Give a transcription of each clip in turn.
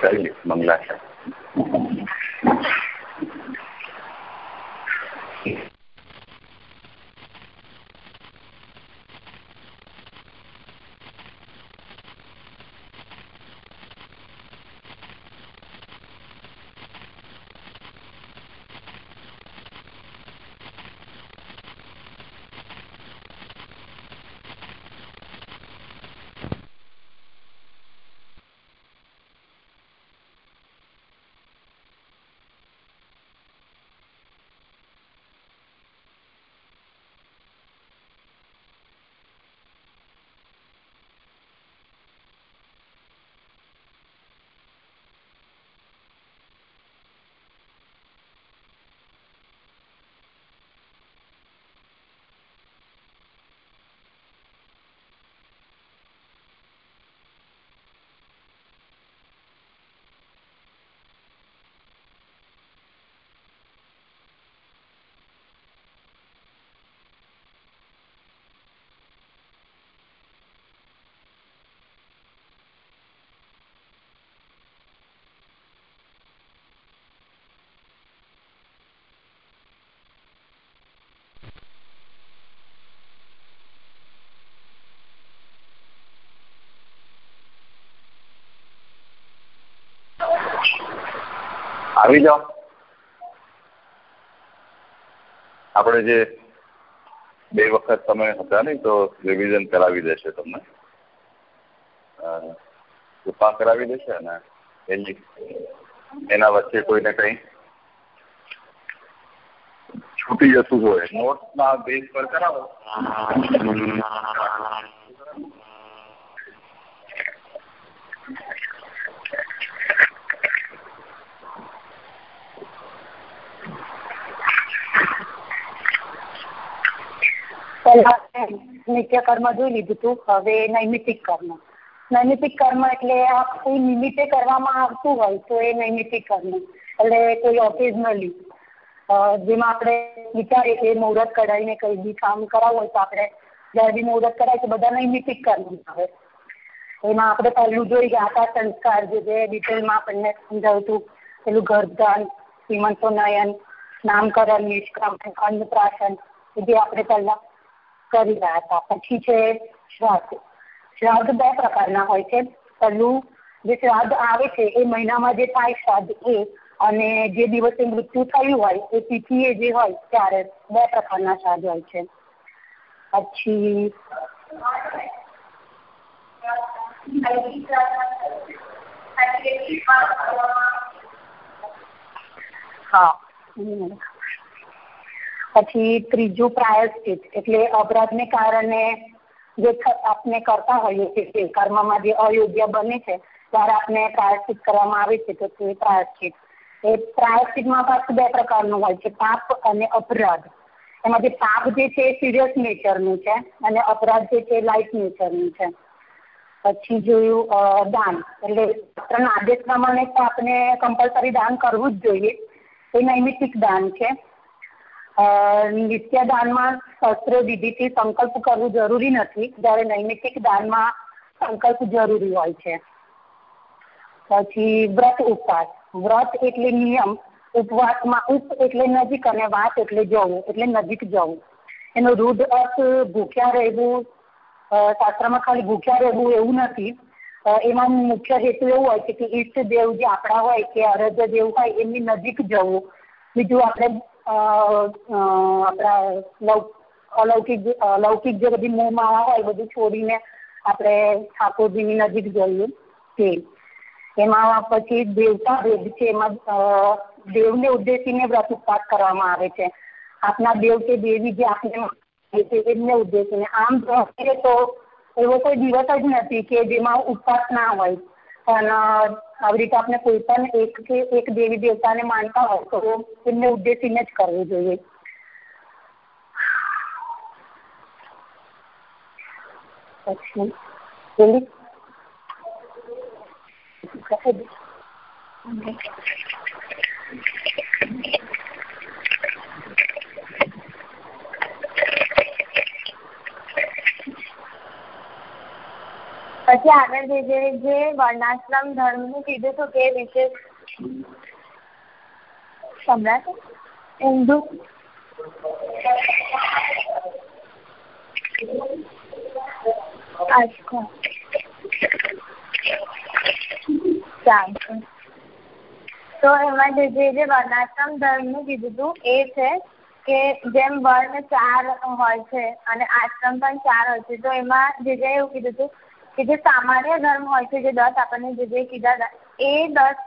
કરીએ મંગલા છે આવી જાઓ. આપણે જે બે વખત તમે હતા નહીં તો રિવિઝન કરાવી દેશે તમને. કૃપા કરાવી દેશે અને એની એના વચ્ચે કોઈને કંઈ છૂટી જતું હોય. નોટ્સના બેઝ પર કરાવો. પહેલા નિત્ય કર્મ જોઈ લીધું હતું હવે નૈમિતિક કર્મ. નૈમિતિક કર્મ એટલે કોઈ નિમિત્તે કરવામાં આવતું હોય તો એ નૈમિતિક કર્મ. એટલે કોઈ ઓકેઝનલી જેમાં આપણે વિચારીએ કે મુહૂર્ત કઢાવીને કઈ બી કામ કરાવવું હોય તો આપણે જ્યારે બી મુહૂર્ત કઢાય તો બધા નૈમિતિક કર્મ આવે. એમાં આપણે પહેલું જોઈ ગયા હતા સંસ્કાર જે ડિટેલમાં આપણને સમજાવ્યું હતું. પેલું ગર્ભદાન સીમંતોનયન નામકરણ, નિષ્કામ, અન્નપ્રાશન જે આપણે પહેલા કરી રહ્યા હતા. પછી છે શ્રાદ્ધ. શ્રાદ્ધ બે પ્રકારના હોય છે. પહેલું જે શ્રાદ્ધ આવે છે, એ મહિનામાં જે થાય શ્રાદ્ધ એ અને જે દિવસે મૃત્યુ થયું હોય, એ તિથિએ જે હોય, ત્યારે બે પ્રકારના શ્રાદ્ધ હોય છે. પછી હા. પછી ત્રીજું પ્રાયશ્ચિત, એટલે અપરાધને કારણે જે આપણે કરતા હોઈએ છીએ કર્મમાં જે અયોગ્ય બને છે, ત્યારે આપણે પ્રાયશ્ચિત કરવામાં આવે છે, તો પ્રાયશ્ચિત. એ પ્રાયશ્ચિતમાં પાછું બે પ્રકારનું હોય છે, પાપ અને અપરાધ. એમાં જે પાપ જે છે એ સિરિયસ નેચરનું છે અને અપરાધ જે છે લાઇટ નેચરનું છે. પછી જોયું દાન. એટલે ડૉક્ટરના આદેશ પ્રમાણે તો આપણે કમ્પલસરી દાન કરવું જ જોઈએ. એ નૈમિતિક દાન છે. નિત્ય દાનમાં શસ્ત્ર વિધિથી સંકલ્પ કરવું જરૂરી નથી. જ્યારે નૈમિતિક દાનમાં સંકલ્પ જરૂરી હોય છે. પછી વ્રત ઉપવાસ. વ્રત એટલે નિયમ. ઉપવાસમાં ઉપ એટલે નજીક અને વાત એટલે જવું, એટલે નજીક જવું. એનો રૂઢ અર્થ ભૂખ્યા રહેવું શાસ્ત્રમાં ખાલી ભૂખ્યા રહેવું એવું નથી. એમાં મુખ્ય હેતુ એવું હોય છે કે ઈષ્ટ દેવ જે આપણા હોય કે અરજ દેવ હોય એમની નજીક જવું. બીજું આપણે આપણા અલૌકિક અલૌકિક જે બધી મોહમાયા હોય બધું છોડીને આપણે ઠાકોરજીની નજીક જઈએ તે એમાં પછી દેવતા ભેદ છે, એમાં દેવને ઉદ્દેશીને વ્રત ઉપવાસ કરવામાં આવે છે. આપના દેવ કે દેવી જે આપણે એમને ઉદ્દેશીને. આમ તો એવો કોઈ દિવસ જ નથી કે જેમાં ઉપવાસ ના હોય. પણ આવી રીતે આપણે કોઈ પણ એક કે એક દેવી દેવતાને માનતા હોય તો એમને ઉદ્દેશીને જ કરવું જોઈએ. પછી પછી આગળ જે જે જે વર્ણાશ્રમ ધર્મનું કીધું હતું તે વિશે સંભળાશે ઊંધું અચ્છા. ચાલશે. તો એમાં જે જે વર્ણાશ્રમ ધર્મનું કીધું હતું એ છે કે જેમ વર્ણ ચાર હોય છે અને આશ્રમ પણ ચાર હોય છે, તો એમાં જે જે એવું કીધું હતું કે જે સામાન્ય ધર્મ હોય છે, જે દસ આપણને જે જે કીધા એ દસ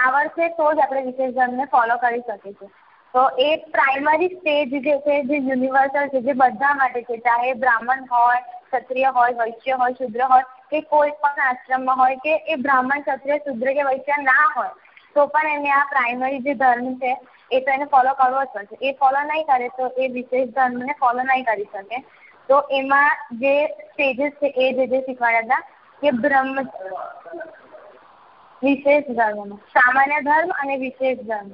આવડશે તો જ આપણે વિશેષ ધર્મને ફોલો કરી શકીશું તો એ પ્રાઇમરી સ્ટેજ જે છે, જે યુનિવર્સલ છે, જે બધા માટે છે, ચાહે બ્રાહ્મણ હોય, ક્ષત્રિય હોય, વૈશ્ય હોય, શુદ્ર હોય, કે કોઈ પણ આશ્રમમાં હોય, કે એ બ્રાહ્મણ, ક્ષત્રિય, શુદ્ર કે વૈશ્ય ના હોય, તો પણ એને આ પ્રાઇમરી જે ધર્મ છે, એ તો એને ફોલો કરવો જ પડશે. એ ફોલો નહીં કરે તો એ વિશેષ ધર્મને ફોલો નહીં કરી શકે. તો એમાં જે સ્ટેજીસ છે એ જે જે શીખવાડ્યા હતા કે બ્રહ્મ વિશેષ ધર્મ સામાન્ય ધર્મ અને વિશેષ ધર્મ.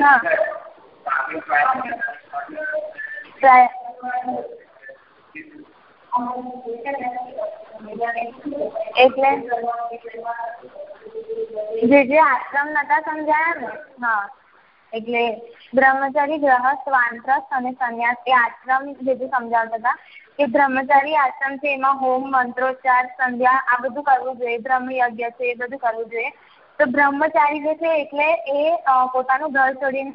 હા. એટલે જે જે આશ્રમ નતા સમજાયા ને, હા, એટલે બ્રહ્મચારી ગ્રહસ્થ, વાનપ્રસ્થ અને સંન્યાસ એ આશ્રમ જે જે સમજાવતા હતા કે બ્રહ્મચારી આશ્રમ છે, એમાં હોમ, મંત્રોચ્ચાર, સંધ્યા, આ બધું કરવું જોઈએ બ્રહ્મ યજ્ઞ છે, એ બધું કરવું જોઈએ. તો બ્રહ્મચારી જે છે, એટલે એ પોતાનું ઘર છોડીને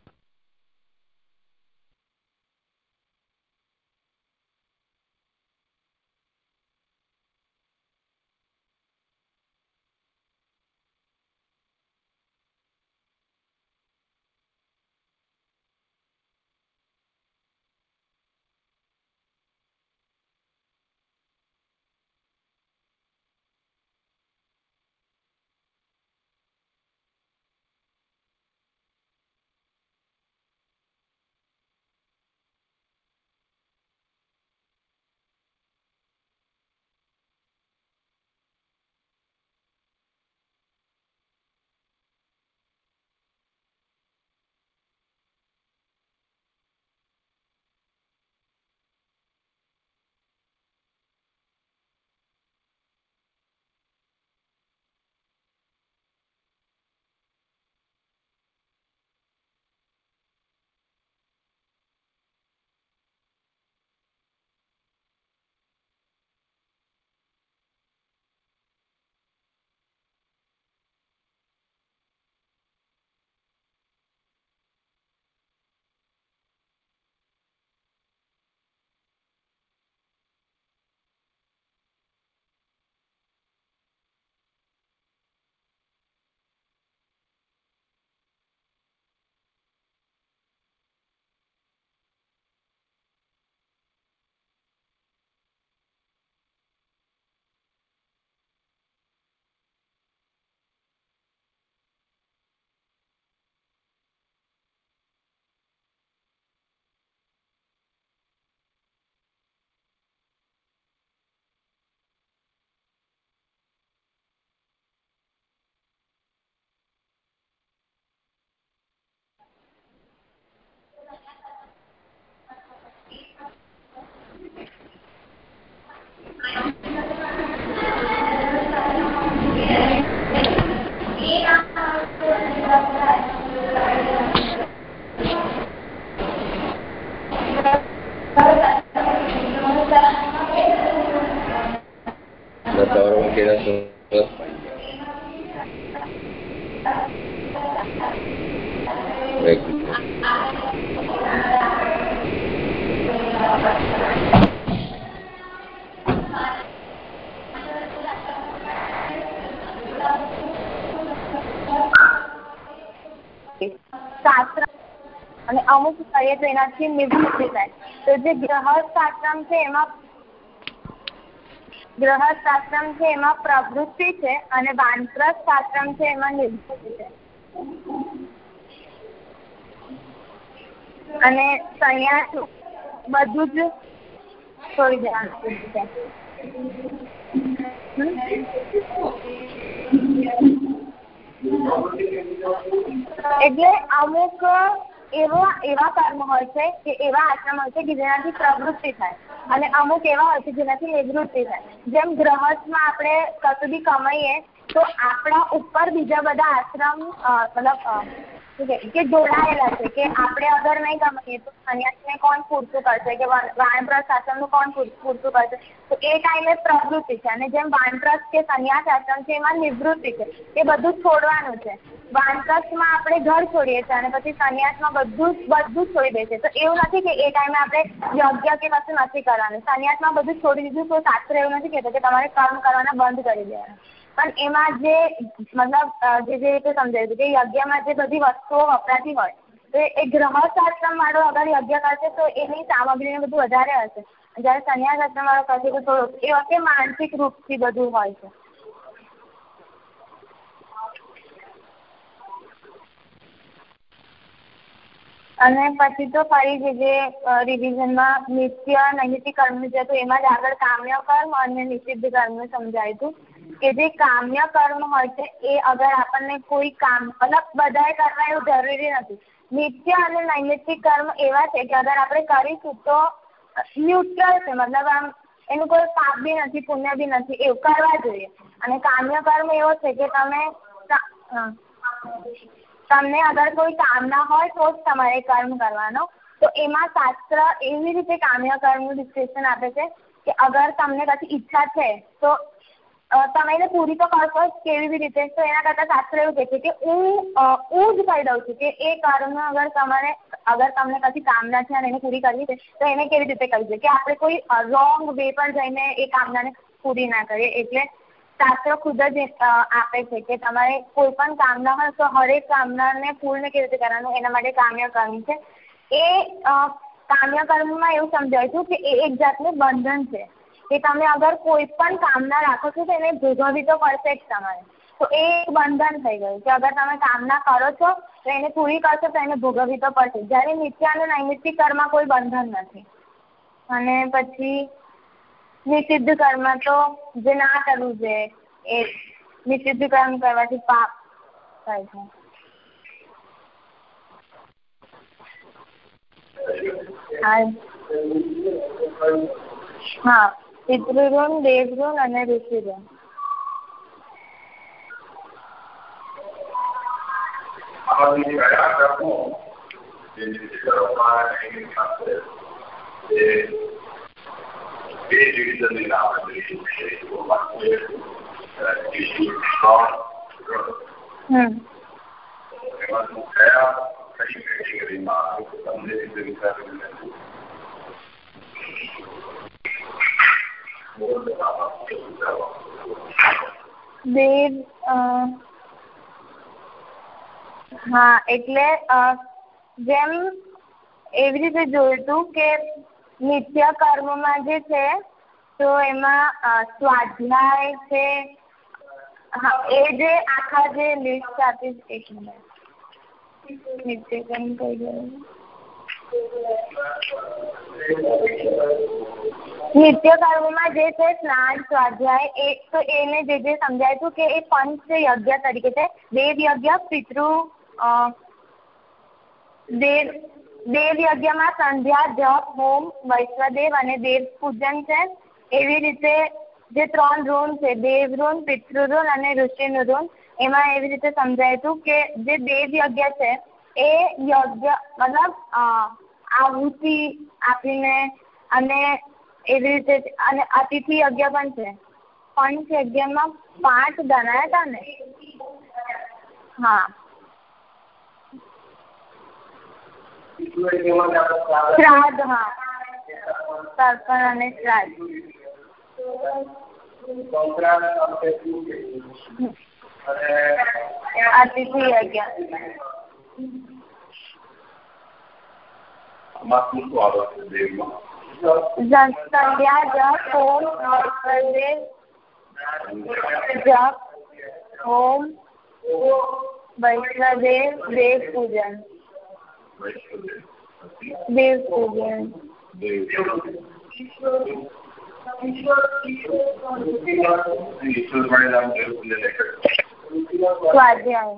કરીએ તો નિવૃત્તિ થાય. તો જે ગ્રહસ્થ આશ્રમ છે એમાં ગ્રહસ્થ આશ્રમ છે એમાં પ્રવૃત્તિ છે અને વાનપ્રસ્થ આશ્રમ છે એમાં નિવૃત્તિ છે. અને સંન્યાસ બધું જ છોડી દેવાનું છે એટલે અમુક એવો, એવા કર્મ હોય છે કે એવા આશ્રમ હોય છે કે જેનાથી પ્રવૃત્તિ થાય. અને અમુક એવા હોય છે જેનાથી નિવૃત્તિ થાય. જેમ ગ્રહસ્થમાં આપણે કશું બી કમાઈએ, તો આપણા ઉપર બીજા બધા આશ્રમ મતલબ કે જોડાયેલા છે કે આપણે અગર નહીં ગમીએ તો સંન્યાસીને કોણ પૂરતું કરશે કે વાણપ્રસ્થ આશ્રમનું કોણ પૂરતું કરશે? તો એ ટાઈમે પ્રવૃત્તિ છે અને જેમ વાણપ્રસ્થ કે સંન્યાસ આશ્રમ છે એમાં નિવૃત્તિ છે. એ બધું છોડવાનું છે. વાનપ્રસ્થમાં આપણે ઘર છોડીએ છીએ અને પછી સંન્યાસમાં બધું બધું છોડી દે છે. તો એવું નથી કે એ ટાઈમે આપણે યજ્ઞ કે કશું નથી કરવાનું. સંન્યાસમાં બધું છોડી દીધું તો શાસ્ત્ર એવું નથી કહેતો કે તમારે કર્મ કરવાના બંધ કરી દેવાના. પણ એમાં જે, મતલબ જે જે રીતે સમજાયું કે યજ્ઞમાં જે બધી વસ્તુઓ વપરાતી હોય, તો એ ગ્રહશાસ્ત્રમ વાળો અગર યજ્ઞ કરશે તો એની સામગ્રીને બધું વધારે હશે. જ્યારે સંન્યાસ વાળો કરશે તો થોડું, એ વખતે માનસિક રૂપથી બધું હોય છે. અને પછી તો ફરી જે જે રિવિઝનમાં નિત્ય નૈમિતિક કર્મ છે તો એમાં જ આગળ કામ્ય કર્મ અને નિષિદ્ધ કર્મ સમજાયું હતું. કે જે કામ્ય કર્મ હોય છે, એ અગર આપણને કોઈ કામ, મતલબ બધાએ કરવા એવું જરૂરી નથી. નિત્ય અને નૈમિત્તિક કર્મ એવા છે કે અગર આપણે કરીશું તો ન્યુટ્રલ છે, મતલબ આમ એનું કોઈ પાપ બી નથી, પુણ્ય બી નથી, એવું કરવા જોઈએ. અને કામ્ય કર્મ એવો છે કે તમે તમને અગર કોઈ કામના હોય તો જ તમારે કર્મ કરવાનો. તો એમાં શાસ્ત્ર એવી રીતે કામ્ય કર્મનું ડિસ્ક્રિપ્શન આપે છે કે અગર તમને કશી ઈચ્છા છે, તો તમે એને પૂરી તો કરશો જ કેવી બી રીતે. તો એના કરતાં શાસ્ત્ર એવું કહે છે કે હું હું જ કહી દઉં છું કે એ કર્મ અગર તમારે, અગર તમને કશી કામના છે અને એને પૂરી કરવી છે, તો એને કેવી રીતે કરવી છે? કે આપણે કોઈ રોંગ વે પર જઈને એ કામનાને પૂરી ના કરીએ. એટલે શાસ્ત્ર ખુદ જ આપે છે કે તમારે કોઈ પણ કામના હોય તો હરેક કામનાને પૂર્ણ કેવી રીતે કરવાનું, એના માટે કામ્ય કર્મ છે. એ કામ્ય કર્મમાં એવું સમજાયું કે એ એક જાતનું બંધન છે. કે તમે અગર કોઈ પણ કામના રાખો છો તો એને ભોગવવી તો પડશે જ તમારે. તો એ એક બંધન થઈ ગયું કે અગર તમે કામના કરો છો તો એને પૂરી કરશો તો એને ભોગવવી તો પડશે જ્યારે નિત્ય અને નૈમિત્તિક કર્મમાં કોઈ બંધન નથી. અને પછી નિષિદ્ધ કર્મ તો જે ના કરવું જોઈએ, એ નિષિદ્ધ કર્મ કરવાથી પાપ થાય છે. હા. પિતૃઋણ દેવઋણ અને ઋષિઋણ. બે ડિવિઝનની નામ કયા કઈ કેટેગરીમાં તમને રીતે વિચારીને દેવ હા, એટલે જેમ એવી રીતે જોયું હતું કે નિત્ય કર્મમાં જે છે, તો એમાં સ્વાધ્યાય છે. હા, એ જે આખા જે લિસ્ટ આપી એક મિનિટ નિત્ય કર્મ કઈ ગયું નિત્ય કર્મમાં જે છે સ્નાન, સ્વાધ્યાય, એ તો એને જે જે સમજાય હતું કે એ પંચ યજ્ઞ તરીકે છે. દેવ યજ્ઞ પિતૃ દેવ દેવ યજ્ઞમાં સંધ્યા, જપ, હોમ, વૈશ્વદેવ અને દેવ પૂજન છે. એવી રીતે જે ત્રણ ઋણ છે, દેવ ઋણ, પિતૃ ઋણ અને ઋષિનું ઋણ, એમાં એવી રીતે સમજાય હતું કે જે દેવ યજ્ઞ છે, એ યજ્ઞ, મતલબ આહુતિ આપીને અને એવી રીતે અને અતિથિ યજ્ઞ પણ છે. પંચ યજ્ઞમાં પાંચ ગણાયા હતા ને. હા. શ્રાદ્ધ, હા. તર્પણ અને શ્રાદ્ધ. અતિથિ યજ્ઞ સંધ્યા જપ હોમ જપ હોમ વૈષ્ણદેવ દેવ પૂજન દેવ પૂજન સ્વાધ્યાય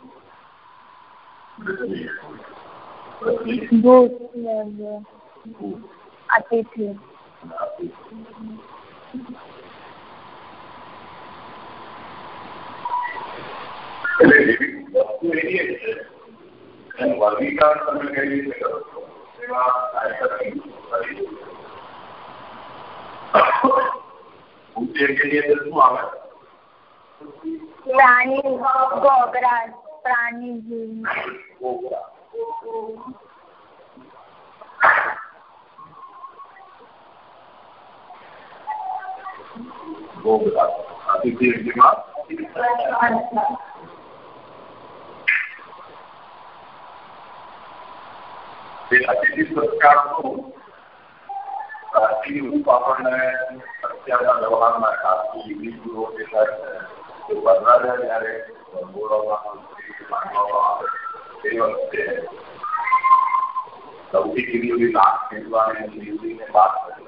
ભૂત યજ્ઞ અતિથિ એટલે વસ્તુ એવી છે એનું વર્ગીકરણ તમે કઈ રીતે કરો છો એમાં કાર્યકરની કરી અંદર શું આવે પ્રાણી ગોગરા પ્રાણી જીવ. કોબરા કોબરા અતિથિ યજ્ઞમાં આપણને અત્યારના વ્યવહારમાં લાખ ખેડવાની વિધિને વાત કરી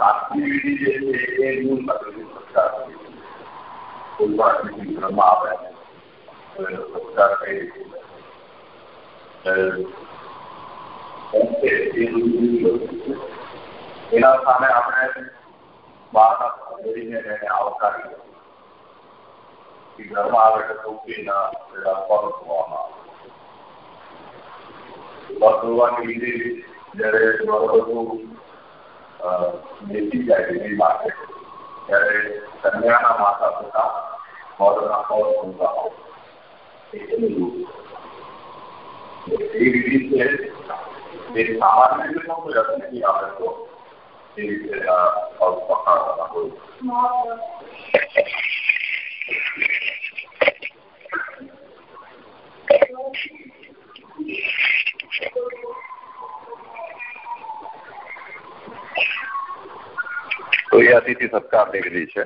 સાતમી વિધિ જે છે એ મૂળ અતિથિ સત્કાર છે કોઈ પણ અતિથિ ઘરમાં આવે સત્કાર કઈ રીતે એના સામે આપણે બહારના કરીને એને આવકારી કે ઘરમાં આવે તો સૌથી ના પેલા પગ ધોવામાં આવે પગ ધોવાની વિધિ જ્યારે બધું બેસી જાય એની માટે ત્યારે કન્યાના માતા પિતા મોરના પર હોય એ છે એ સામાન્ય રીતે કોઈ રસ આવે તો એ રીતે પકડવાના હોય તો એ અતિથિ સત્કારની વિધિ છે.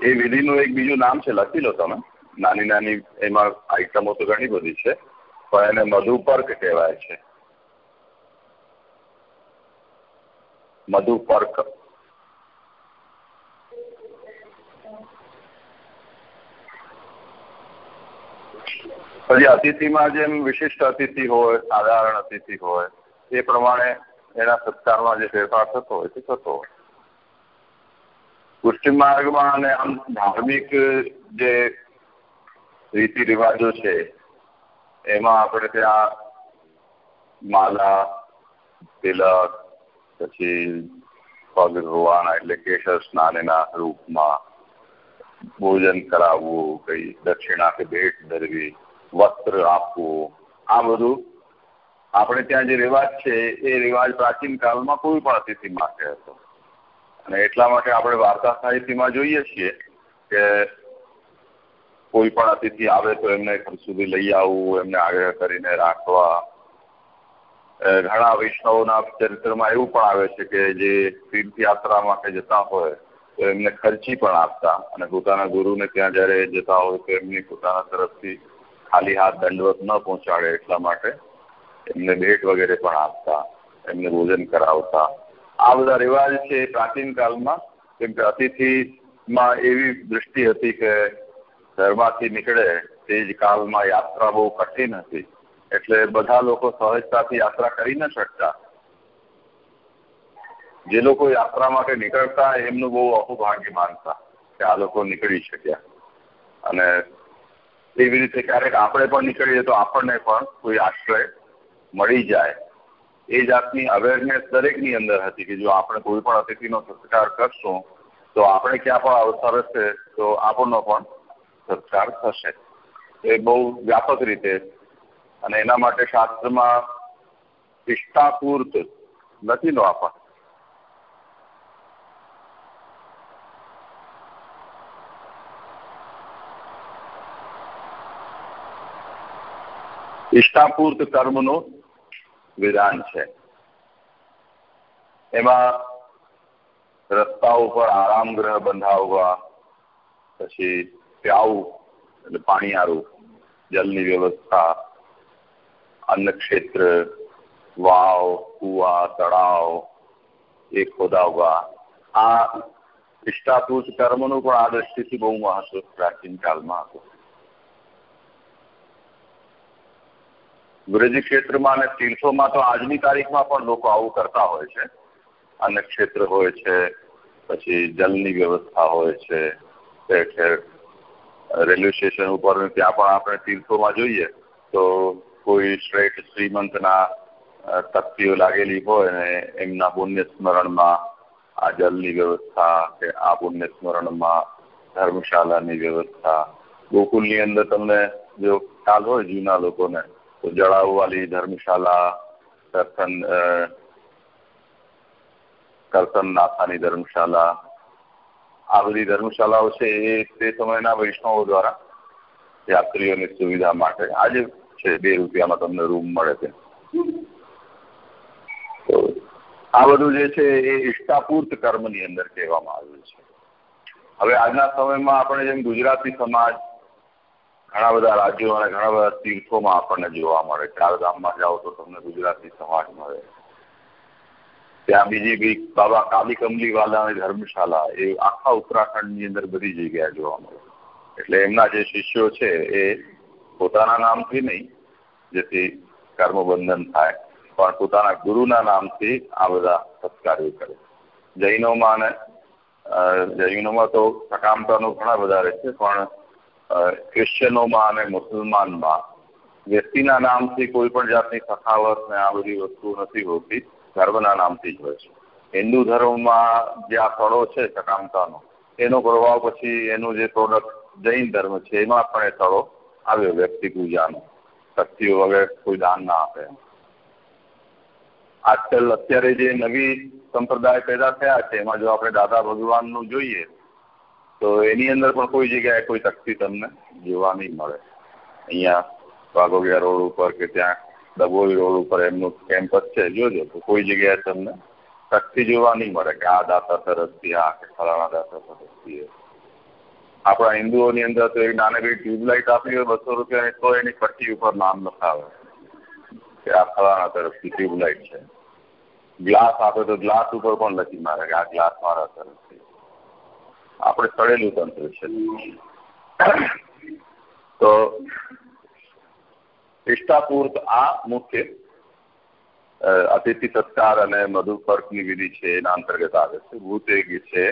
એ વિધિનું એક બીજું નામ છે, લખી લો તમે. નાની નાની એમાં આઈટમો તો ઘણી બધી છે, પણ એને મધુપર્ક કહેવાય છે. મધુપર્ક. પછી અતિથિમાં જેમ વિશિષ્ટ અતિથિ હોય, સાધારણ અતિથિ હોય, એ પ્રમાણે એના સત્કારમાં જે ફેરફાર થતો હોય તે થતો હોય. પુષ્ટિ માર્ગમાં અને આમ ધાર્મિક જે રીતિ રિવાજો છે, એમાં આપણે ત્યાં માલા, તિલક, પછી પગ રોવાના એટલે કેશર સ્નાન એના રૂપમાં ભોજન કરાવવું, કઈ દક્ષિણા કે ભેટ ધરવી વસ્ત્ર આપવું. આ બધું આપણે ત્યાં જે રિવાજ છે, એ રિવાજ પ્રાચીન કાળમાં કોઈ પણ અતિથિ માટે હતો. અને એટલા માટે આપણે વાર્તા સાહિત્યમાં જોઈએ છીએ કે કોઈ પણ અતિથિ આવે તો એમને ઘર સુધી લઈ આવવું, એમને આગ્રહ કરીને રાખવા. ઘણા વૈષ્ણવોના ચરિત્રમાં એવું પણ આવે છે કે જે તીર્થયાત્રા માટે જતા હોય, તો એમને ખર્ચી પણ આપતા અને પોતાના ગુરુને ત્યાં જ્યારે જતા હોય તો એમની પોતાના તરફથી ખાલી હાથ દંડવત ન પહોંચાડે એટલા માટે એમને ભેટ વગેરે પણ આપતા, એમને ભોજન કરાવતા. આ બધા રિવાજ છે પ્રાચીન કાળમાં, કેમ કે અતિથિમાં એવી દૃષ્ટિ હતી કે ઘરમાંથી નીકળે તે જ કાળમાં યાત્રા બહુ કઠિન હતી. એટલે બધા લોકો સહજતાથી યાત્રા કરી ન શકતા. જે લોકો યાત્રા માટે નીકળતા, એમનું બહુ અપુભાગ્ય માનતા કે આ લોકો નીકળી શક્યા. અને એવી રીતે ક્યારેક આપણે પણ નીકળીએ તો આપણને પણ કોઈ આશ્રય મળી જાય. એ જાતની અવેરનેસ દરેકની અંદર હતી કે જો આપણે કોઈ પણ અતિથિનો સત્કાર કરશું, તો આપણે ક્યાં પણ અવસર હશે, તો આપણનો પણ સત્કાર થશે. એ બહુ વ્યાપક રીતે અને એના માટે શાસ્ત્રમાં ઇષ્ટાપૂર્ત નથી નો આપવા ઇષ્ટાપૂર્ત કર્મનું વિધાન છે. એમાં રસ્તા ઉપર આરામ ગ્રહ બંધાવવા, પછી પ્યાવું એટલે પાણીયારું જલની વ્યવસ્થા અન્ન ક્ષેત્ર વાવ, કુવા, તળાવ એ ખોદાવવા. આ ઇષ્ટાપૂત કર્મનું પણ આ દ્રષ્ટિથી બહુ મહત્વ પ્રાચીન કાળમાં હતું. બ્રજ ક્ષેત્રમાં અને તીર્થોમાં તો આજની તારીખમાં પણ લોકો આવું કરતા હોય છે. અન્ન ક્ષેત્ર હોય છે, પછી જલની વ્યવસ્થા હોય છે, ઠેર ઠેર રેલવે સ્ટેશન ઉપર ત્યાં પણ આપણે તીર્થોમાં જોઈએ તો કોઈ શ્રેષ્ઠ શ્રીમંતના તકતીઓ લાગેલી હોય ને એમના પુણ્ય સ્મરણમાં આ જલની વ્યવસ્થા કે આ પુણ્ય સ્મરણમાં ધર્મશાળાની વ્યવસ્થા, ગોકુલની અંદર તમને જો ખ્યાલ હોય જૂના લોકોને તો वाली ધર્મશાળા કરસન કરસન નાથાની ધર્મશાળા. આ બધી ધર્મશાળાઓ છે એ તે સમયના વૈષ્ણવો દ્વારા યાત્રીઓની સુવિધા માટે આજે છે બે રૂપિયામાં તમને રૂમ મળે છે. તો આ બધું જે છે એ ઇષ્ટાપૂર્ત કર્મની અંદર કહેવામાં આવ્યું છે. હવે આજના સમયમાં આપણે જેમ ગુજરાતી સમાજ ઘણા બધા રાજ્યો અને ઘણા બધા તીર્થોમાં આપણને જોવા મળે. ચારધામમાં જાઓ તો તમને ગુજરાતી સમાજ મળે. ત્યાં બીજી બી બાબા કાલી કમલી વાલાની ધર્મશાળા એ આખા ઉત્તરાખંડની અંદર બધી જગ્યાએ જોવા મળે. એટલે એમના જે શિષ્યો છે એ પોતાના નામથી નહીં, જેથી કર્મબંધન થાય, પણ પોતાના ગુરુના નામથી આ બધા સત્કાર્યો કરે. જૈનોમાં અને જૈનોમાં તો સકામતાનો ઘણા વધારે છે, પણ ક્રિશ્ચનોમાં અને મુસલમાનમાં વ્યક્તિના નામથી કોઈ પણ જાતની સખાવત ને આ બધી વસ્તુ નથી હોતી, ધર્મના નામથી જ હોય છે. હિન્દુ ધર્મમાં જે આ સ્થળો છે સકામતાનો એનો પ્રભાવ પછી એનું જે પ્રોડક્ટ જૈન ધર્મ છે, એમાં પણ એ સ્થળો આવ્યો, વ્યક્તિ પૂજાનો. શક્તિઓ વગેરે કોઈ દાન ના આપે. આજકાલ અત્યારે જે નવી સંપ્રદાય પેદા થયા છે, એમાં જો આપણે દાદા ભગવાનનું જોઈએ તો એની અંદર પણ કોઈ જગ્યાએ કોઈ તકતી તમને જોવા નહીં મળે. અહીંયા વાઘોડિયા રોડ ઉપર કે ત્યાં ડબોઈ રોડ ઉપર એમનું કેમ્પસ છે, જોજો. તો કોઈ જગ્યાએ તમને તકતી જોવા નહીં મળે કે આ દાતા તરફથી આ કે ફલાણા દાતા તરફથી આપણા હિન્દુઓની અંદર તો એક નાનકડી ટ્યુબલાઇટ આપી હોય બસો રૂપિયાની, તો એની પટ્ટી ઉપર નામ લખાવે કે આ ફલાણા તરફથી ટ્યુબલાઇટ છે. ગ્લાસ આપે તો ગ્લાસ ઉપર પણ લખી મારે કે આ ગ્લાસ મારા તરફથી. આપણે સડેલું તંત્ર છે. તો ઇષ્ટાપૂર્ત આ મુખ્ય અતિથિ સત્કાર અને મધુપર્કની વિધિ છે, એના અંતર્ગત આવે છે. ભૂતેગ છે,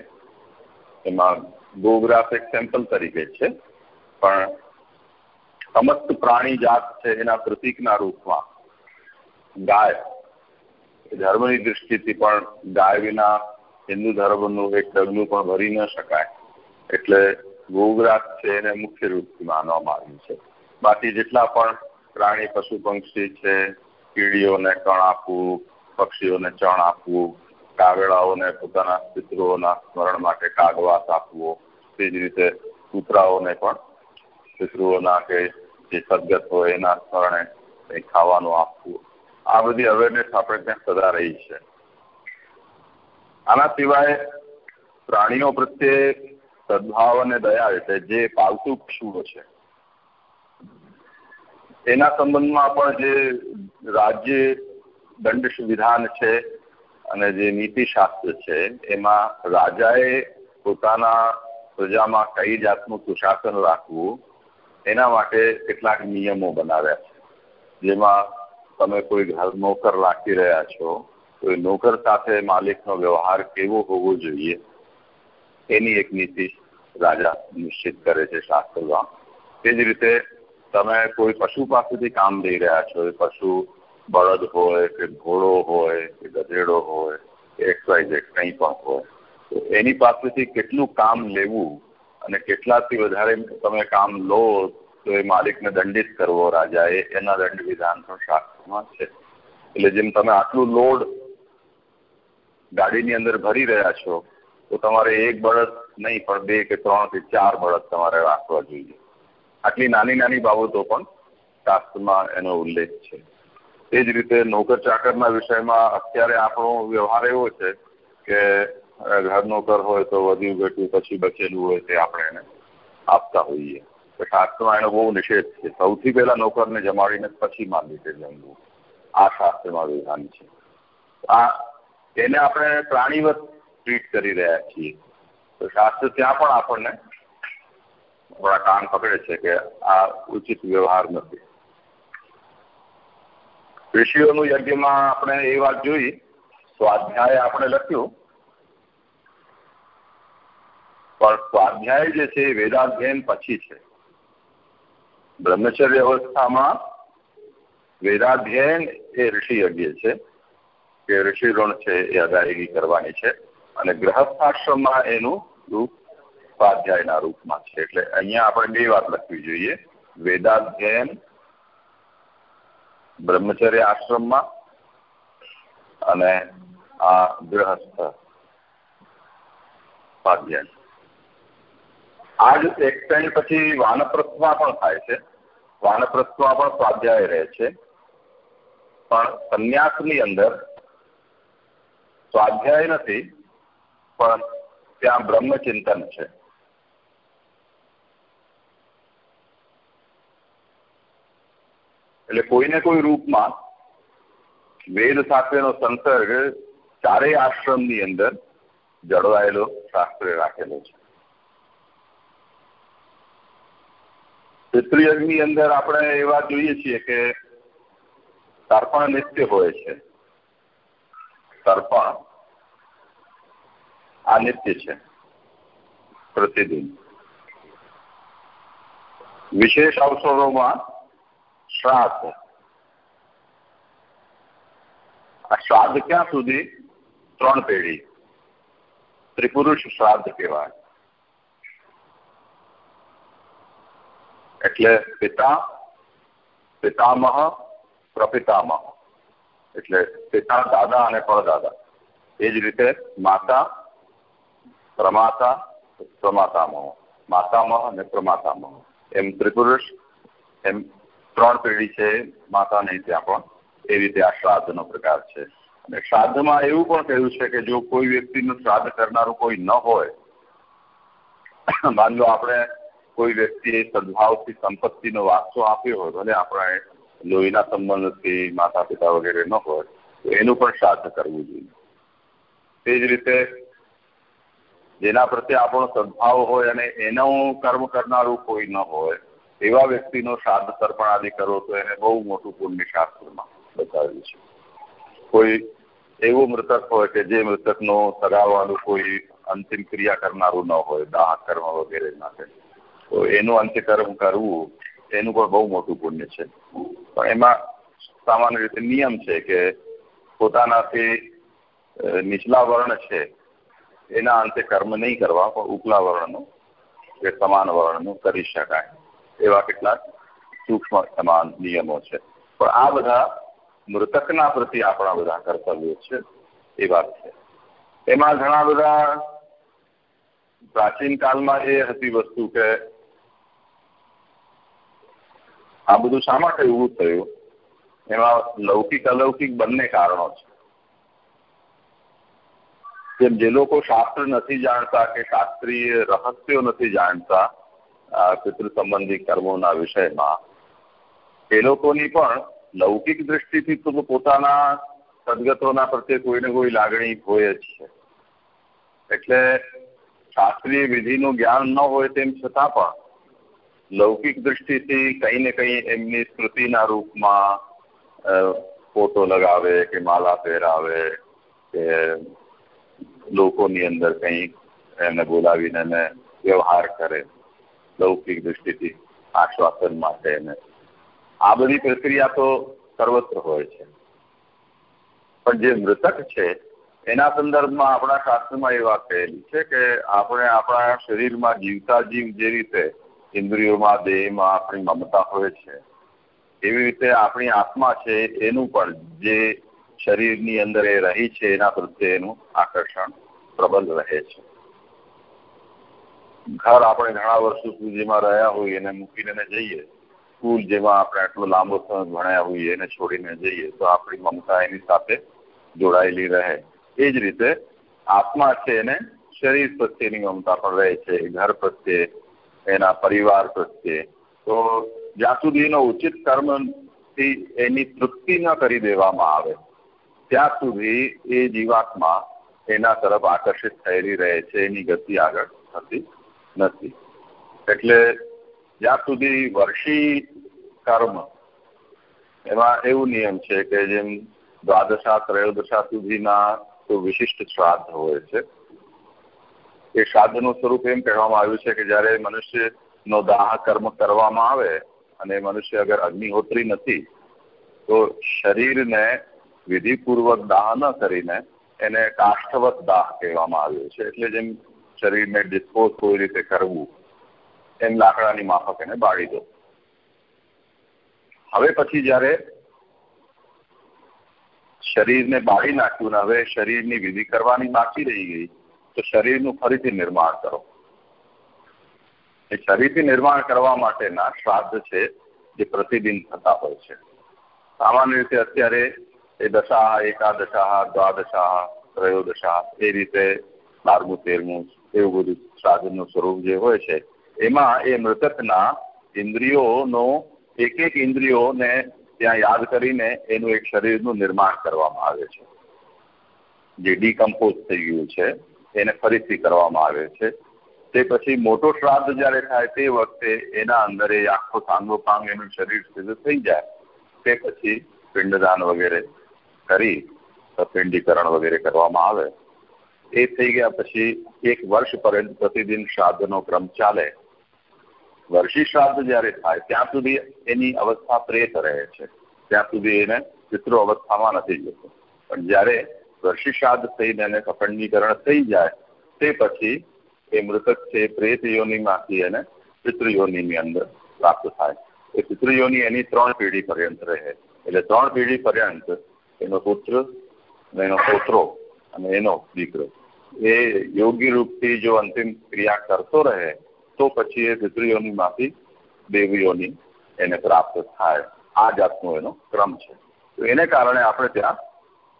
એમાં ગોગ્રાફ એક સેમ્પલ તરીકે છે, પણ સમસ્ત પ્રાણી જાત છે, એના પ્રતીકના રૂપમાં ગાય. ધર્મની દૃષ્ટિથી પણ ગાય વિના હિન્દુ ધર્મનું એક ડગલું પણ ભરી ન શકાય. એટલે ગોગ્રાસ છે એને મુખ્ય રૂપથી માનવામાં આવ્યું છે. બાકી જેટલા પણ પ્રાણી પશુ પંક્ષી છે, કીડીઓને કણ આપવું, પક્ષીઓને ચણ આપવું, કાગડાઓને પોતાના પિતૃઓના સ્મરણ માટે કાગવાસ આપવો, તે જ રીતે કૂતરાઓને પણ પિતૃઓના કે જે સદગત હોય એના સ્મરણે કંઈ ખાવાનું આપવું. આ બધી અવેરનેસ આપણે ત્યાં સદા રહી છે. આના સિવાય પ્રાણીઓ પ્રત્યે સદભાવ અને દયા એટલે જે પાલતુ પશુઓ છે. એના સંબંધમાં પણ જે રાજ્ય દંડ વિધાન છે અને જે નીતિશાસ્ત્ર છે, એમાં રાજાએ પોતાના પ્રજામાં કઈ જાતનું સુશાસન રાખવું, એના માટે કેટલાક નિયમો બનાવ્યા છે. જેમાં તમે કોઈ ઘર નોકર રાખી રહ્યા છો તો એ નોકર સાથે માલિકનો વ્યવહાર કેવો હોવો જોઈએ, એની એક નીતિ રાજા નિશ્ચિત કરે છે શાસ્ત્રમાં. તે જ રીતે તમે કોઈ પશુ પાસેથી કામ લઈ રહ્યા છો, એ પશુ બળદ હોય કે ઘોડો હોય કે ગધેડો હોય કે એક્સ કંઈ પણ હોય, તો એની પાસેથી કેટલું કામ લેવું અને કેટલાથી વધારે તમે કામ લો, તો એ માલિકને દંડિત કરવો રાજાએ એના દંડ વિધાન પણ શાસ્ત્રમાં છે. એટલે જેમ તમે આટલું લોડ ગાડીની અંદર ભરી રહ્યા છો, તો તમારે એક બળદ નહીં, પણ બે કે ત્રણ કે ચાર બળદ તમારે રાખવા જોઈએ. આટલી નાની નાની બાબતો પણ શાસ્ત્રમાં એનો ઉલ્લેખ છે. એ જ રીતે નોકર ચાકરના વિષયમાં અત્યારે આપણો વ્યવહાર એવો છે કે ઘર નોકર હોય તો વધ્યું ઘટ્યું, પછી બચેલું હોય તે આપણે એને આપતા હોઈએ. શાસ્ત્રમાં એનો બહુ નિષેધ છે. સૌથી પહેલા નોકરને જમાડીને પછી માંગીતે જમવું. આ શાસ્ત્રમાં વિધાન છે. આ એને આપણે પ્રાણીવત ટ્રીટ કરી રહ્યા છીએ. તો શાસ્ત્ર ત્યાં પણ આપણને આપણા કાન પકડે છે કે આ ઉચિત વ્યવહાર નથી. ઋષિઓનું યજ્ઞમાં આપણે એ વાત જોઈ સ્વાધ્યાય આપણે લખ્યું. પણ સ્વાધ્યાય જે છે એ વેદાધ્યયન પછી છે. બ્રહ્મચર્ય અવસ્થામાં વેદાધ્યયન એ ઋષિ યજ્ઞ છે. કે ઋષિ ઋણ છે એ અદાયગી કરવાની છે. અને ગ્રહસ્થાશ્રમમાં એનું રૂપ સ્વાધ્યાયના રૂપમાં છે. એટલે અહીંયા આપણે બે વાત લખવી જોઈએ. વેદાધ્યયન બ્રહ્મચર્ય આશ્રમમાં અને આ ગ્રહસ્થ સ્વાધ્યાય આ જ એક્સટેન્ડ પછી વાનપ્રસ્થમાં પણ થાય છે. વાનપ્રસ્થમાં પણ સ્વાધ્યાય રહે છે. પણ સંન્યાસની અંદર સ્વાધ્યાય નથી, પણ ત્યાં બ્રહ્મચિંતન છે. એટલે કોઈને કોઈ રૂપમાં વેદ સાથેનો સંસર્ગ ચારેય આશ્રમની અંદર જળવાયેલો શાસ્ત્રે રાખેલો છે. પિતૃયજ્ઞની અંદર આપણે એવા જોઈએ છીએ કે તર્પણ નિત્ય હોય છે. તર્પણ આ નિત્ય છે પ્રતિદિન. વિશેષ અવસરોમાં શ્રાદ્ધ આ શ્રાદ્ધ ક્યાં સુધી? ત્રણ પેઢી. ત્રિપુરુષ શ્રાદ્ધ કહેવાય. એટલે પિતા, પિતામહ, પ્રપિતામહ. એટલે પિતા દાદા અને પરદાદા. એ જ રીતે માતા, પ્રમાતા પ્રમાતામહ માતામહ અને પ્રમાતામહ. એમ ત્રિપુરુષ, એમ ત્રણ પેઢી છે, માતા નહીં ત્યાં પણ. એ રીતે આ શ્રાદ્ધનો પ્રકાર છે. અને શ્રાદ્ધમાં એવું પણ કહ્યું છે કે જો કોઈ વ્યક્તિનું શ્રાદ્ધ કરનારું કોઈ ન હોય માન લો આપણે કોઈ વ્યક્તિએ સદભાવથી સંપત્તિનો વારસો આપ્યો હોય, ભલે આપણા લોહીના સંબંધથી માતા પિતા વગેરે ન હોય, તો એનું પણ શ્રાદ્ધ કરવું જોઈએ. તે જ રીતે જેના પ્રત્યે આપણો સદભાવ હોય અને એનું કર્મ કરનારું કોઈ ન હોય, એવા વ્યક્તિનો શ્રાદ્ધ તર્પણ આદિ કરો તો એને બહુ મોટું પુણ્ય શાસ્ત્રમાં બતાવ્યું છે. કોઈ એવું મૃતક હોય કે જે મૃતકનો સગાવવાનું કોઈ અંતિમ ક્રિયા કરનારું ન હોય, દાહ કર્મ વગેરે માટે. તો એનું અંત્યકર્મ કરવું એનું પણ બહુ મોટું પુણ્ય છે. પણ એમાં સામાન્ય રીતે નિયમ છે કે પોતાનાથી નીચલા વર્ણ છે, એના અંતે કર્મ નહીં કરવા, પણ ઉપલા વર્ણનું, કે સમાન વર્ણનું કરી શકાય. એવા કેટલાક સૂક્ષ્મ સમાન નિયમો છે. પણ આ બધા મૃતકના પ્રતિ આપણા બધા કર્તવ્યો છે. એ વાત છે. એમાં ઘણા બધા પ્રાચીન કાળમાં એ હતી વસ્તુ કે આ બધું શા માટે એવું થયું? એમાં લૌકિક, અલૌકિક બંને કારણો છે. કે જે લોકો શાસ્ત્ર નથી જાણતા કે શાસ્ત્રીય રહસ્યો નથી જાણતા પિતૃ સંબંધી કર્મોના વિષયમાં, એ લોકોની પણ લૌકિક દ્રષ્ટિથી તો પોતાના સદગતોના પ્રત્યે કોઈને કોઈ લાગણી હોય જ છે. એટલે શાસ્ત્રીય વિધિનું જ્ઞાન ન હોય તેમ છતાં પણ લૌકિક દૃષ્ટિથી કંઈ ને કંઈ એમની સ્મૃતિના રૂપમાં ફોટો લગાવે કે માલા પહેરાવે કે લોકોની અંદર કંઈ એને બોલાવીને એને વ્યવહાર કરે. લૌકિક દૃષ્ટિથી આશ્વાસન માટે એને. આ બધી પ્રક્રિયા તો સર્વત્ર હોય છે. પણ જે મૃતક છે, એના સંદર્ભમાં આપણા શાસ્ત્રમાં એ વાત કહેલી છે કે આપણે આપણા શરીરમાં જીવતા જીવ જે રીતે ઇન્દ્રિયોમાં, દેહમાં આપણી મમતા હોય છે. એવી રીતે આપણી આત્મા છે, એનું પણ જે શરીરની અંદર એ રહી છે, એના પ્રત્યે એનું આકર્ષણ પ્રબલ રહે છે. ઘર આપણે ઘણા વર્ષો સુધીમાં રહ્યા હોઈએ એને મૂકીને જઈએ. સ્કૂલ જેમાં આપણે આટલો લાંબો સમય ભણ્યા હોઈએ એને છોડીને જઈએ, તો આપણી મમતા એની સાથે જોડાયેલી રહે. એ જ રીતે આત્મા છે, એને શરીર પ્રત્યેની મમતા પણ રહે છે, ઘર પ્રત્યે એના પરિવાર પ્રત્યે. તો જ્યાં સુધી એનો ઉચિત કર્મથી એની તૃપ્તિ ન કરી દેવામાં આવે, ત્યાં સુધી એ જીવાત્મા એના તરફ આકર્ષિત થયેલી રહે છે, એની ગતિ આગળ થતી નથી. એટલે જ્યાં સુધી વર્ષી કર્મ, એમાં એવું નિયમ છે કે જેમ દ્વાદશા ત્રયોદશા સુધીના તો વિશિષ્ટ શ્રાદ્ધ હોય છે એ શ્રાદ્ધનું સ્વરૂપ એમ કહેવામાં આવ્યું છે કે જ્યારે મનુષ્યનો દાહ કર્મ કરવામાં આવે અને મનુષ્ય અગર અગ્નિહોત્રી નથી, તો શરીરને વિધિપૂર્વક દાહ ન કરીને એને કાષ્ઠવત દાહ કહેવામાં આવ્યો છે. એટલે જેમ શરીરને ડિસ્પોઝ કોઈ રીતે કરવું, એમ લાકડાની માફક એને બાળી દો. હવે પછી જ્યારે શરીરને બાળી નાખ્યું ને હવે શરીરની વિધિ કરવાની બાકી રહી ગઈ તો શરીરનું ફરીથી નિર્માણ કરો. એ શરીરથી નિર્માણ કરવા માટેના શ્રાદ્ધ છે જે પ્રતિદિન થતા હોય છે. સામાન્ય રીતે અત્યારે એ દશા, એકાદશા, દ્વાદશા, ત્રયોદશા એ રીતે બારમું, તેરમું એવું બધું શ્રાદ્ધનું સ્વરૂપ જે હોય છે, એમાં એ મૃતકના ઇન્દ્રિયોનો, એક એક ઇન્દ્રિયોને ત્યાં યાદ કરીને એનું એક શરીરનું નિર્માણ કરવામાં આવે છે. જે ડીકમ્પોઝ થઈ ગયું છે. એને ફરીથી કરવામાં આવે છે. તે પછી મોટો શ્રાદ્ધ જ્યારે થાય તે વખતે એના અંદર એ આખો સાંગોપાંગ એનું શરીર સિદ્ધ થઈ જાય. તે પછી પિંડદાન વગેરે કરી પિંડીકરણ વગેરે કરવામાં આવે. એ થઈ ગયા પછી એક વર્ષ પર્યંત પ્રતિદિન શ્રાદ્ધનો ક્રમ ચાલે. વર્ષી શ્રાદ્ધ જ્યારે થાય ત્યાં સુધી એની અવસ્થા પ્રેત રહે છે. ત્યાં સુધી એને પિતૃ અવસ્થામાં નથી જતો. પણ જ્યારે વર્ષી શ્રાદ્ધ થઈને એને કફંડીકરણ થઈ જાય, તે પછી એ મૃતક છે પ્રેત યોનિમાંથી એને પિતૃયોનિની અંદર પ્રાપ્ત થાય. એ પિતૃયોની એની ત્રણ પેઢી પર્યંત રહે એટલે ત્રણ પેઢી પર્યંત એનો પુત્ર એનો પોતરો અને એનો દીકરો. એ યોગ્ય રૂપથી જો અંતિમ ક્રિયા કરતો રહે, તો પછી એ પિતૃયોનીમાંથી દેવીઓની એને પ્રાપ્ત થાય. આ જાતનો એનો ક્રમ છે. તો એને કારણે આપણે ત્યાં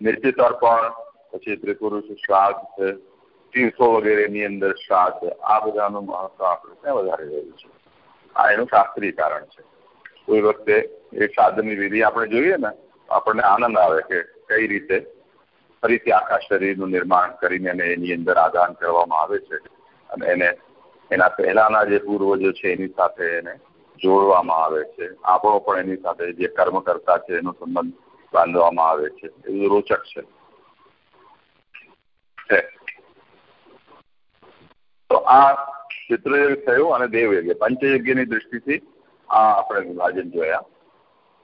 નિશ્ચિત અર્પણ પછી ત્રિપુરુષ શ્રાદ્ધ છે, તીર્થો વગેરેની અંદર શ્રાદ્ધ આ બધાનું મહત્વ આપણે ત્યાં વધારે રહ્યું છે. આ એનું શાસ્ત્રીય કારણ છે. કોઈ વખતે એ શ્રાદ્ધની વિધિ આપણે જોઈએ ને આપણને આનંદ આવે કે કઈ રીતે ફરીથી આખા શરીરનું નિર્માણ કરીને એને એની અંદર આદાન કરવામાં આવે છે અને એને, એના પહેલાના જે પૂર્વજો છે એની સાથે એને જોડવામાં આવે છે. આપણો પણ એની સાથે જે કર્મ કરતા છે, એનો સંબંધ બાંધવામાં આવે છે. એવું રોચક છે. તો આ ચિત્રયોગ થયું અને દેવયજ્ઞ, પંચયજ્ઞની દ્રષ્ટિથી આ આપણે વિભાજન જોયા.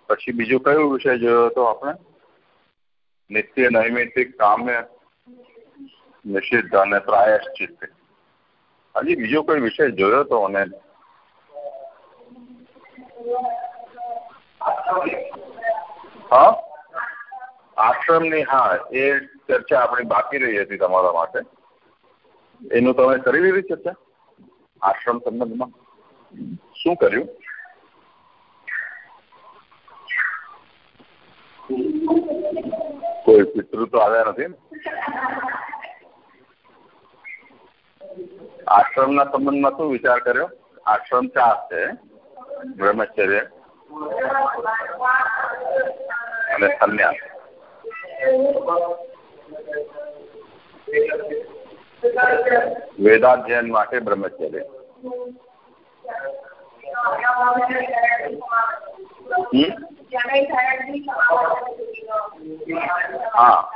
પછી બીજું કયો વિષય જોયો હતો આપણે? નિત્ય નૈમિત્તિક કામ્ય નિષિદ્ધ અને પ્રાયશ્ચિત હજી બીજો કોઈ વિષય જોયો તો અને હા? આશ્રમની, હા, એ ચર્ચા આપણી બાકી રહી હતી તમારા માટે. એનું તમે કરી લીધી ચર્ચા? આશ્રમ સંબંધમાં? શું કર્યું? કોઈ પિતૃ તો આવ્યા નથી આશ્રમના સંબંધમાં શું વિચાર કર્યો? આશ્રમ ચાર છે, બ્રહ્મચર્ય અને સંન્યાસ. વેદાધ્યયન માટે બ્રહ્મચર્ય. હા.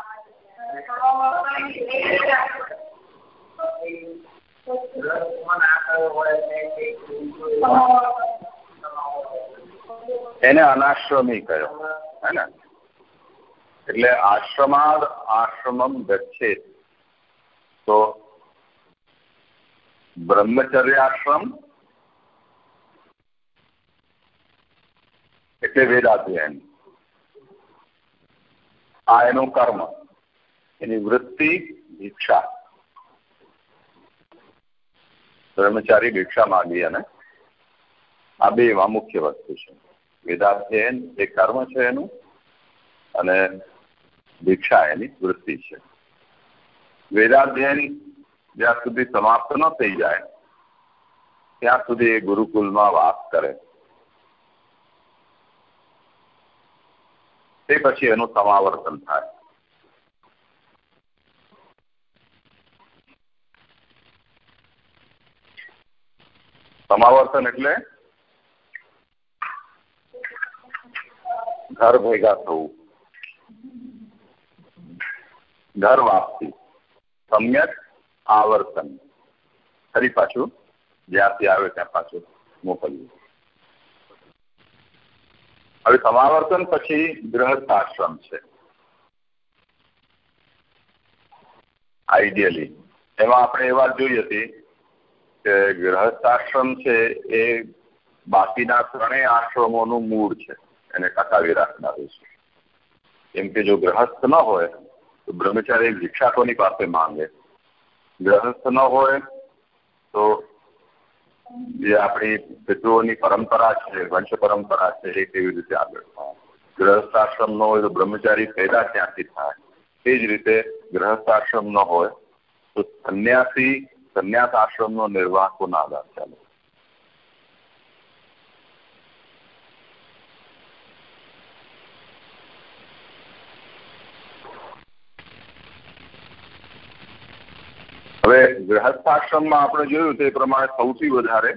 એને અનાશ્રમી કહ્યો. હે ને? એટલે આશ્રમાદ આશ્રમમ ગચ્છે તો બ્રહ્મચર્યાશ્રમ એટલે વેદાધ્યયન. આ એનું કર્મ. એની વૃત્તિ ભિક્ષા બ્રહ્મચારી ભિક્ષા માંગી અને આ બે એમાં મુખ્ય વસ્તુ છે. વેદાધ્યયન એ કર્મ છે એનું અને દીક્ષા એની વૃત્તિ છે. વેદાધ્યયન જ્યાં સુધી સમાપ્ત ન થઈ જાય, ત્યાં સુધી એ ગુરુકુલમાં વાસ કરે. તે પછી એનું સમાવર્તન થાય. સમાવર્તન એટલે ઘર ભેગા થવું. ઘર વાપસી. સમ્યક આવર્તન. ફરી પાછું જ્યાંથી આવે ત્યાં પાછું મોકલવું હવે સમાવર્તન પછી ગૃહસ્થાશ્રમ છે. આઈડિયલી એમાં આપણે એ વાત જોઈ હતી કે ગૃહસ્થાશ્રમ છે એ બાકીના ત્રણેય આશ્રમોનું મૂળ છે. એને ટકાવી રાખનારું છે. કેમ કે જો ગ્રહસ્થ ન હોય તો બ્રહ્મચારી ભિક્ષાકોની પાસે માંગે. ગ્રહસ્થ ન હોય તો જે આપણી પિતૃઓની પરંપરા છે, વંશ પરંપરા છે, એ કેવી રીતે આગળ ગ્રહસ્થાશ્રમ ન હોય તો બ્રહ્મચારી પેદા ક્યાંથી થાય? એ જ રીતે ગ્રહસ્થાશ્રમ ન હોય તો સંન્યાસી સંન્યાસ આશ્રમનો નિર્વાહ કોના આધાર ચાલે હવે ગૃહસ્થાશ્રમમાં આપણે જોયું તે પ્રમાણે સૌથી વધારે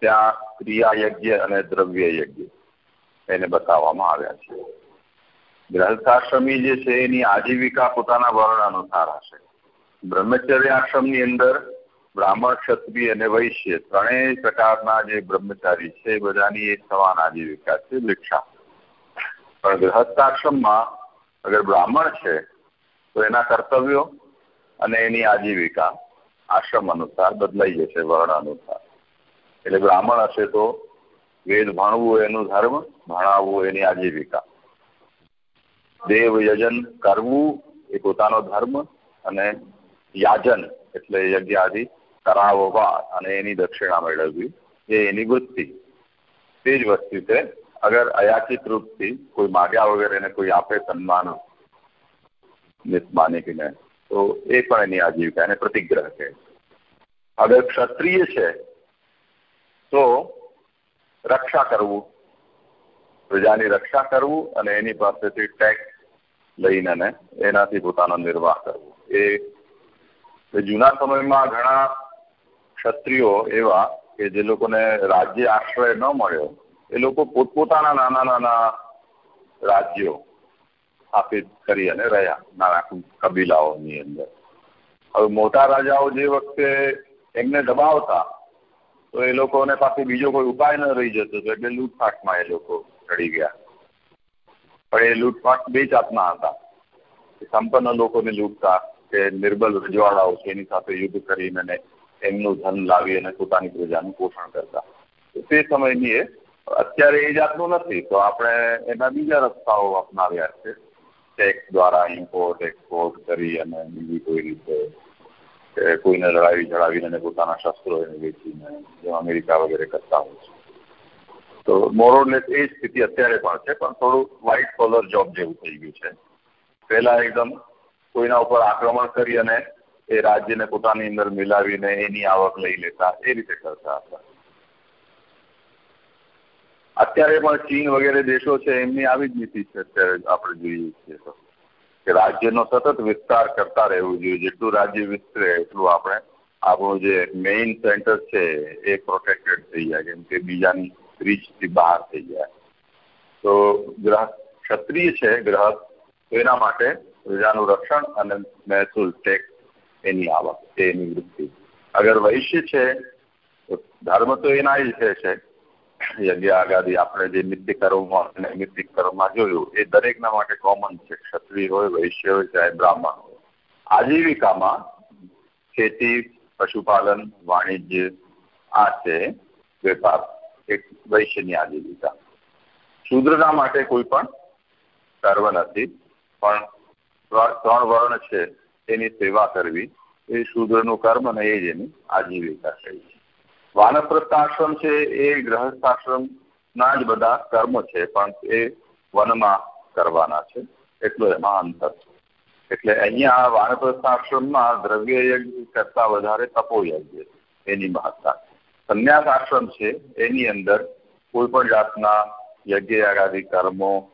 ત્યાં ક્રિયા યજ્ઞ અને દ્રવ્ય યજ્ઞ એને બતાવવામાં આવ્યા છે. ગૃહસ્થાશ્રમી જે છે એની આજીવિકા પોતાના વર્ણ અનુસાર હશે. બ્રહ્મચર્ય આશ્રમની અંદર બ્રાહ્મણ, ક્ષત્રિય અને વૈશ્ય ત્રણેય પ્રકારના જે બ્રહ્મચારી છે એ બધાની એક સમાન આજીવિકા છે, ભિક્ષા. પણ ગૃહસ્થાશ્રમમાં અગર બ્રાહ્મણ છે તો એના કર્તવ્યો અને એની આજીવિકા આશ્રમ અનુસાર બદલાઈ જશે, વર્ણ અનુસાર. એટલે બ્રાહ્મણ હશે તો વેદ ભણવું એનું ધર્મ, ભણાવવું એની આજીવિકા. દેવ યજન કરવું એ પોતાનો ધર્મ અને યાજન એટલે યજ્ઞ આદિ કરાવવા અને એની દક્ષિણા મેળવવી એ એની વૃત્તિ. તે જ વસ્તુ છે, અગર અયાચિત રૂપથી કોઈ માગ્યા વગર એને કોઈ આપે સન્માન માનીને તો એ પણ એની આજીવિકા એને પ્રતિગ્રહ છે. હવે ક્ષત્રિય છે, તો રક્ષા કરવું. પ્રજાની રક્ષા કરવું અને એની પાસેથી ટેક્સ લઈને એનાથી પોતાનો નિર્વાહ કરવો. એ જૂના સમયમાં ઘણા ક્ષત્રિયો એવા કે જે લોકોને રાજ્ય આશ્રય ન મળ્યો, એ લોકો પોતપોતાના નાના નાના રાજ્યો સ્થાપિત કરી અને રહ્યા નાના કબીલાઓની અંદર. હવે મોટા રાજાઓ જે વખતે એમને દબાવતા, તો એ લોકોને પાસે બીજો કોઈ ઉપાય ન રહી જતો, તો એટલે લૂંટફાટમાં એ લોકો ચડી ગયા. પણ એ લૂંટફાટ બે જાતના હતા. સંપન્ન લોકોને લૂંટતા કે નિર્બલ રજવાડાઓ છે એની સાથે યુદ્ધ કરીને એમનું ધન લાવી અને પોતાની પ્રજાનું પોષણ કરતા. તે સમયની એ, અત્યારે એ જાતનું નથી, તો આપણે એના બીજા રસ્તાઓ અપનાવ્યા છે. ટેક્સ દ્વારા ઇમ્પોર્ટ એક્સપોર્ટ કરી અને બીજી કોઈ રીતે કોઈને લડાવી ચડાવીને પોતાના શસ્ત્રો એને વેચીને જેમ અમેરિકા વગેરે કરતા હોય છે. તો મોરોલેસ એ સ્થિતિ અત્યારે પણ છે, પણ થોડું વ્હાઇટ કોલર જોબ જેવું થઈ ગયું છે. પહેલા એકદમ કોઈના ઉપર આક્રમણ કરી અને એ રાજ્યને પોતાની અંદર મિલાવીને એની આવક લઈ લેતા, એ રીતે કરતા હતા. અત્યારે પણ ચીન વગેરે દેશો છે, એમની આવી જ નીતિ છે અત્યારે આપણે જોઈએ છીએ. તો કે રાજ્યનો સતત વિસ્તાર કરતા રહેવું જોઈએ. જેટલું રાજ્ય વિસ્તરે, એટલું આપણે આપણું જે મેઇન સેન્ટર છે, એ પ્રોટેક્ટેડ થઈ જાય. કેમ કે બીજાની રીચથી બહાર થઈ જાય. તો ગ્રહ ક્ષત્રિય છે ગ્રહ એના માટે પ્રજાનું રક્ષણ અને મહેસૂલ ટેક્સ એની આવક, એની વૃત્તિ અગર વૈશ્ય છે ધર્મ તો એના જ છે. યજ્ઞ આગાદી આપણે જે નિત્ય કર્મમાં નૈમિત્તિક કર્મમાં જોયું, એ દરેકના માટે કોમન છે. ક્ષત્રિય હોય, વૈશ્ય હોય, ચાહે બ્રાહ્મણ હોય. આજીવિકામાં ખેતી, પશુપાલન, વાણિજ્ય, આ છે વેપાર. એક વૈશ્યની આજીવિકા. શુદ્રના માટે કોઈ પણ સર્વ નથી, પણ ત્રણ વર્ણ છે એની સેવા કરવી. એ શૂદ્રનું કર્મ અને એ જ એની આજીવિકા કહી છે. વાનપ્રસ્થ આશ્રમ છે, એ ગ્રહસ્થાશ્રમ ના જ બધા કર્મ છે, પણ એ વનમાં કરવાના છે. એટલું એમાં અંતર છે. એટલે અહીંયા વાનપ્રસ્થ આશ્રમમાં દ્રવ્ય યજ્ઞ કરતા વધારે તપોયજ્ઞ એની મહત્તા સંન્યાસ આશ્રમ છે, એની અંદર કોઈ પણ જાતના યજ્ઞ યાગાદી કર્મો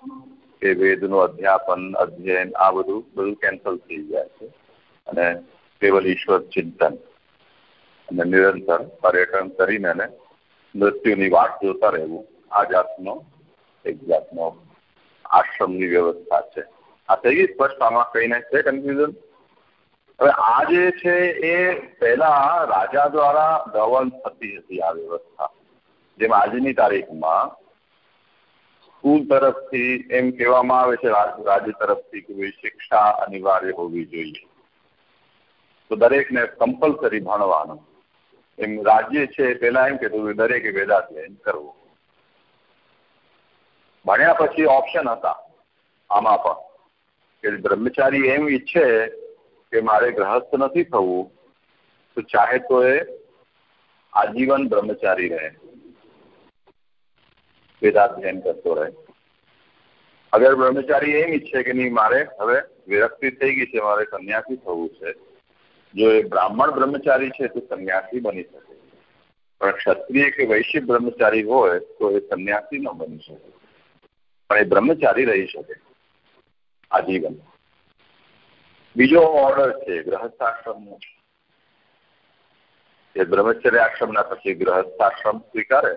કે વેદનું અધ્યાપન, અધ્યયન આ બધું બધું કેન્સલ થઈ જાય છે. અને કેવલ ઈશ્વર ચિંતન. અને નિરંતર પર્યટન કરીને એને મૃત્યુની વાટ જોતા રહેવું આ જાતનો, એક જાતનો આશ્રમની વ્યવસ્થા છે. આ થઈ ગઈ સ્પષ્ટ, આમાં કહીને છે કન્ફ્યુઝન હવે આ જે છે એ પહેલા રાજા દ્વારા ગવર્ન થતી હતી આ વ્યવસ્થા. જેમ આજની તારીખમાં સ્કૂલ તરફથી એમ કહેવામાં આવે છે રાજ્ય તરફથી કે શિક્ષા અનિવાર્ય હોવી જોઈએ. તો દરેકને કમ્પલસરી ભણવાનું. એમ રાજ્ય છે, પેલા એમ કહેતું દરેકે વેદાધ્યયન કરવું. ભણ્યા પછી ઓપ્શન હતા, આમાં પણ. કે બ્રહ્મચારી એમ ઈચ્છે કે મારે ગ્રહસ્થ નથી થવું, તો ચાહે તો એ આજીવન બ્રહ્મચારી રહે. વેદાધ્યયન કરતો રહે. અગર બ્રહ્મચારી એમ ઈચ્છે કે નહીં, મારે હવે વિરક્તિ થઈ ગઈ છે, મારે સંન્યાસી થવું છે જો એ બ્રાહ્મણ બ્રહ્મચારી છે, તો સંન્યાસી બની શકે. પણ ક્ષત્રિય કે વૈશ્ય બ્રહ્મચારી હોય, તો એ સંન્યાસી ન બની શકે. પણ એ બ્રહ્મચારી રહી શકે આજીવન. બીજો ઓર્ડર છે ગ્રહસ્થાશ્રમનો એ બ્રહ્મચર્ય આશ્રમના પછી ગ્રહસ્થાશ્રમ સ્વીકારે,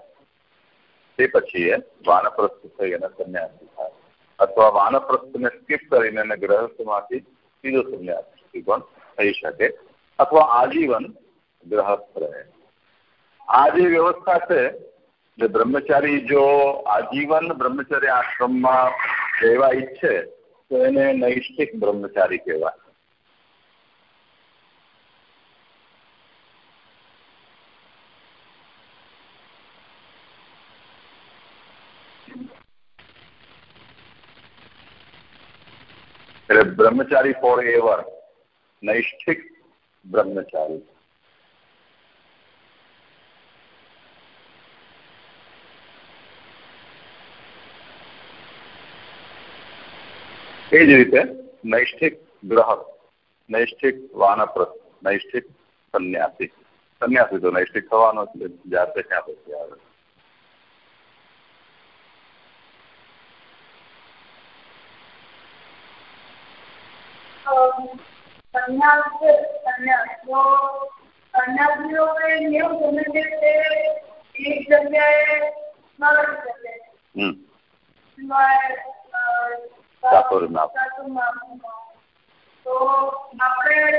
તે પછી એ વાનપ્રસ્થ થઈ અને સંન્યાસી થાય. અથવા વાનપ્રસ્થને સ્કીપ કરીને ગ્રહસ્થ ગ્રહસ્થમાંથી સીધો સંન્યાસી પણ થઈ શકે અથવા આજીવન ગ્રહસ્થ રહે આ જે વ્યવસ્થા છે જે બ્રહ્મચારી જો આજીવન બ્રહ્મચર્ય આશ્રમમાં રહેવા ઈચ્છે તો એને નૈષ્ઠિક બ્રહ્મચારી કહેવાય એટલે બ્રહ્મચારી ફોર એવર નૈષ્ઠિક બ્રહ્મચારી એ જ રીતે નૈષ્ઠિક ગ્રહક નૈષ્ઠિક વાનપ્રસ્થ, નૈષ્ઠિક સંન્યાસી. સંન્યાસી તો નૈષ્ઠિક થવાનો છે, જાતે ક્યાં પછી આવે? એક જગ્યાએ હમ. તો આપણે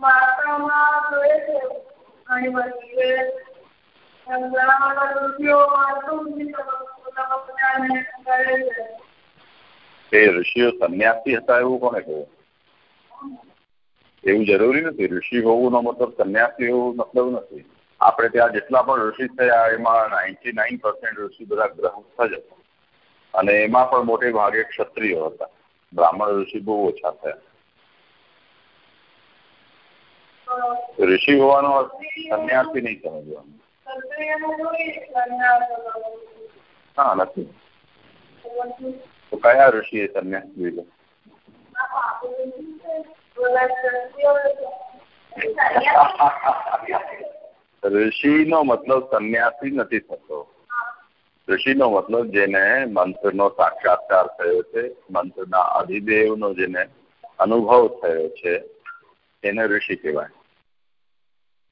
વાર્તામાં જોઈએ છે ઘણી બધી કે ઘણા બધા ઋષિઓ તે ઋષિઓ સંન્યાસી હતા એવું કોને કહ્યું? એવું જરૂરી નથી. ઋષિ હોવું નો મતલબ સંન્યાસી હોવું મતલબ નથી. આપણે ત્યાં જેટલા પણ ઋષિ થયા, એમાં નાઇન્ટી નાઇન પર્સન્ટ ઋષિ બધા ગ્રહસ્થ જ હતા. અને એમાં પણ મોટે ભાગે ક્ષત્રિયો હતા. બ્રાહ્મણ ઋષિ બહુ ઓછા થયા. ઋષિ હોવાનો સંન્યાસી નહીં સમજવાનું. હા, નથી. તો કયા ઋષિએ સંન્યાસ લીધો? ઋષિનો મતલબ સંન્યાસી નથી થતો. ઋષિનો મતલબ જેને મંત્રનો સાક્ષાત્કાર થયો છે, મંત્રના અધિદેવનો જેને અનુભવ થયો છે, એને ઋષિ કહેવાય.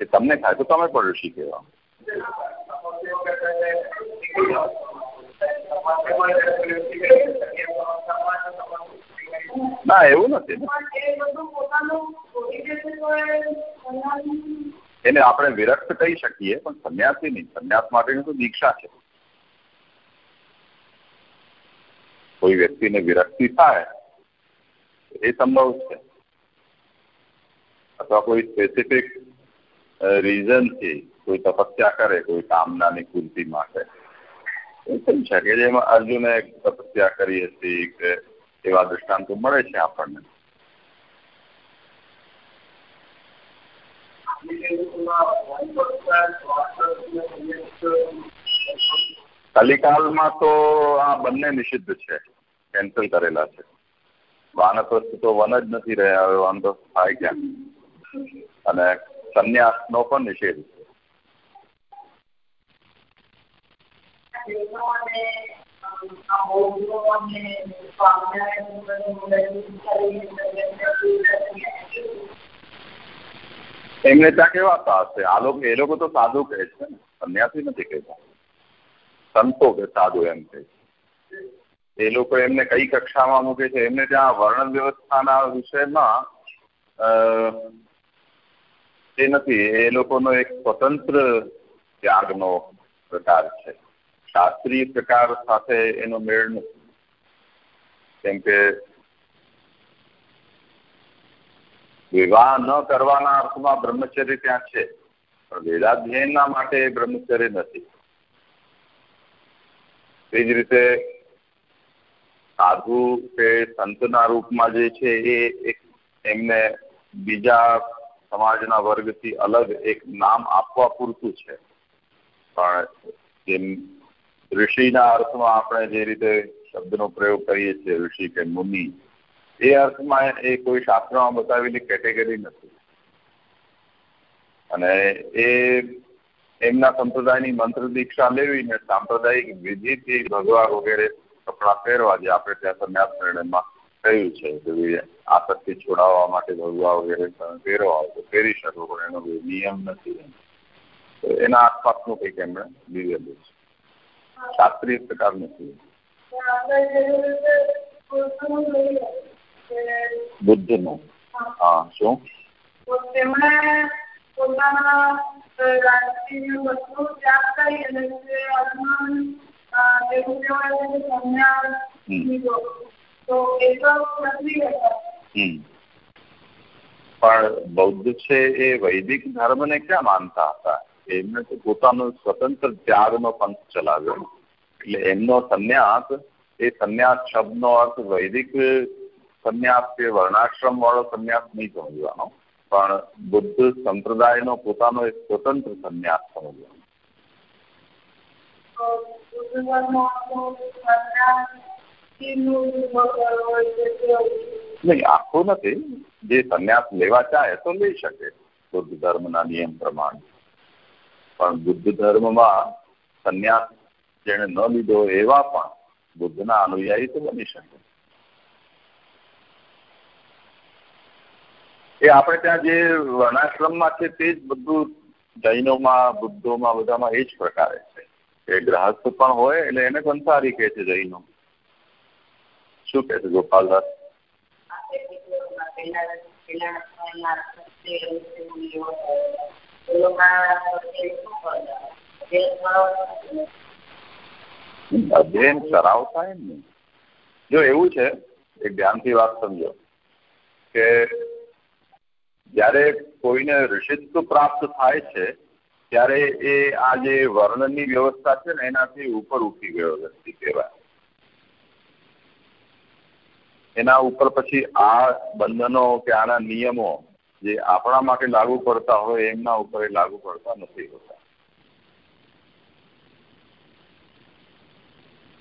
એ તમને થાય તો તમે પણ ઋષિ કહેવા ના એવું નથી એને આપણે વિરક્ત કહી શકીએ પણ સંન્યાસી નહીં સંન્યાસ માટેની તો દીક્ષા છે કોઈ વ્યક્તિને વિરક્તિ થાય એ સંભવ છે અથવા કોઈ સ્પેસિફિક રીઝનથી કોઈ તપસ્યા કરે કોઈ કામનાની પૂર્તિ માટે એ થઈ શકે જેમાં અર્જુને તપસ્યા કરી હતી કે એવા દૃષ્ટાંતો મળે છે આપણને. કલિકાલમાં તો આ બંને નિષિદ્ધ છે, કેન્સલ કરેલા છે. વાનપ્રસ્થ તો વન જ નથી રહ્યા, હવે વાંધો થાય ક્યાં? અને સંન્યાસનો પણ નિષેધ છે. એમને ત્યાં કેવા હશે આ લોકો એ લોકો તો સાધુ કહે છે ને. સંન્યાસી નથી કહેતા. સંતો કે સાધુ એમ કહે એ લોકો એમને કઈ કક્ષામાં મૂકે છે? એમને ત્યાં વર્ણ વ્યવસ્થાના વિષયમાં એ નથી. એ લોકોનો એક સ્વતંત્ર ત્યાગનો પ્રકાર છે. શાસ્ત્રીય પ્રકાર સાથે એનો મેળ નથી. કેમ કે વિવાહ ન કરવાના અર્થમાં બ્રહ્મચર્ય ત્યાં છે, પણ વેદાધ્યયનના માટે બ્રહ્મચર્ય નથી. તે જ રીતે સાધુ કે સંતના રૂપમાં જે છે એ એક એમને બીજા સમાજના વર્ગથી અલગ એક નામ આપવા પૂરતું છે. પણ જેમ ઋષિના અર્થમાં આપણે જે રીતે શબ્દનો પ્રયોગ કરીએ છીએ, ઋષિ કે મુનિ, એ અર્થમાં એ કોઈ શાસ્ત્રમાં બતાવેલી કેટેગરી નથી. અને એ એમના સંપ્રદાયની મંત્ર દીક્ષા લેવીને સાંપ્રદાયિક વિધિથી ભગવા વગેરે કપડાં પહેરવા જે આપણે ત્યાં સંન્યાસ નિર્ણયમાં કહ્યું છે, કે આસક્તિ છોડાવવા માટે ભગવા વગેરે પહેરવા તો પહેરી શકો, પણ એનો કોઈ નિયમ નથી. એના આસપાસનું કંઈક એમણે લીધેલું છે. શાસ્ત્રીય પ્રકાર નથી. બુદ્ધનું. હા, શું? પણ બૌદ્ધ છે એ વૈદિક ધર્મને ક્યાં માનતા હતા? એમને તો પોતાનો સ્વતંત્ર ત્યાગનો પંથ ચલાવ્યો એટલે એમનો સંન્યાસ એ સંન્યાસ શબ્દનો અર્થ વૈદિક સંન્યાસ કે વર્ણાશ્રમ વાળો સંન્યાસ નહીં સમજવાનો પણ બુદ્ધ સંપ્રદાયનો પોતાનો એક સ્વતંત્ર સંન્યાસ સમજવાનો નહીં આખું નથી જે સંન્યાસ લેવા ચાહે તો લઈ શકે બુદ્ધ ધર્મના નિયમ પ્રમાણે પણ બુદ્ધ ધર્મમાં સંન્યાસ જેને ન લીધો એવા પણ બુદ્ધના અનુયાયી તો બની શકે. એ આપણે ત્યાં જે વર્ણાશ્રમમાં છે તે જ બધું જૈનોમાં, બુદ્ધોમાં બધામાં એ જ પ્રકારે છે. એ ગ્રાહસ્થ પણ હોય એટલે એને સંસારી કહે છે જૈનો. શું કહે છે ગોપાલદાસ? અધ્યયન કરાવતા એમ ને જો એવું છે, એક ધ્યાનથી વાત સમજો કે જ્યારે કોઈને ઋષિત્વ પ્રાપ્ત થાય છે, ત્યારે એ આ જે વર્ણનની વ્યવસ્થા છે ને, એનાથી ઉપર ઉઠી ગયો વ્યક્તિ કહેવાય. એના ઉપર પછી આ બંધનો કે આના નિયમો જે આપણા માટે લાગુ પડતા હોય, એમના ઉપર લાગુ પડતા નથી હોતા.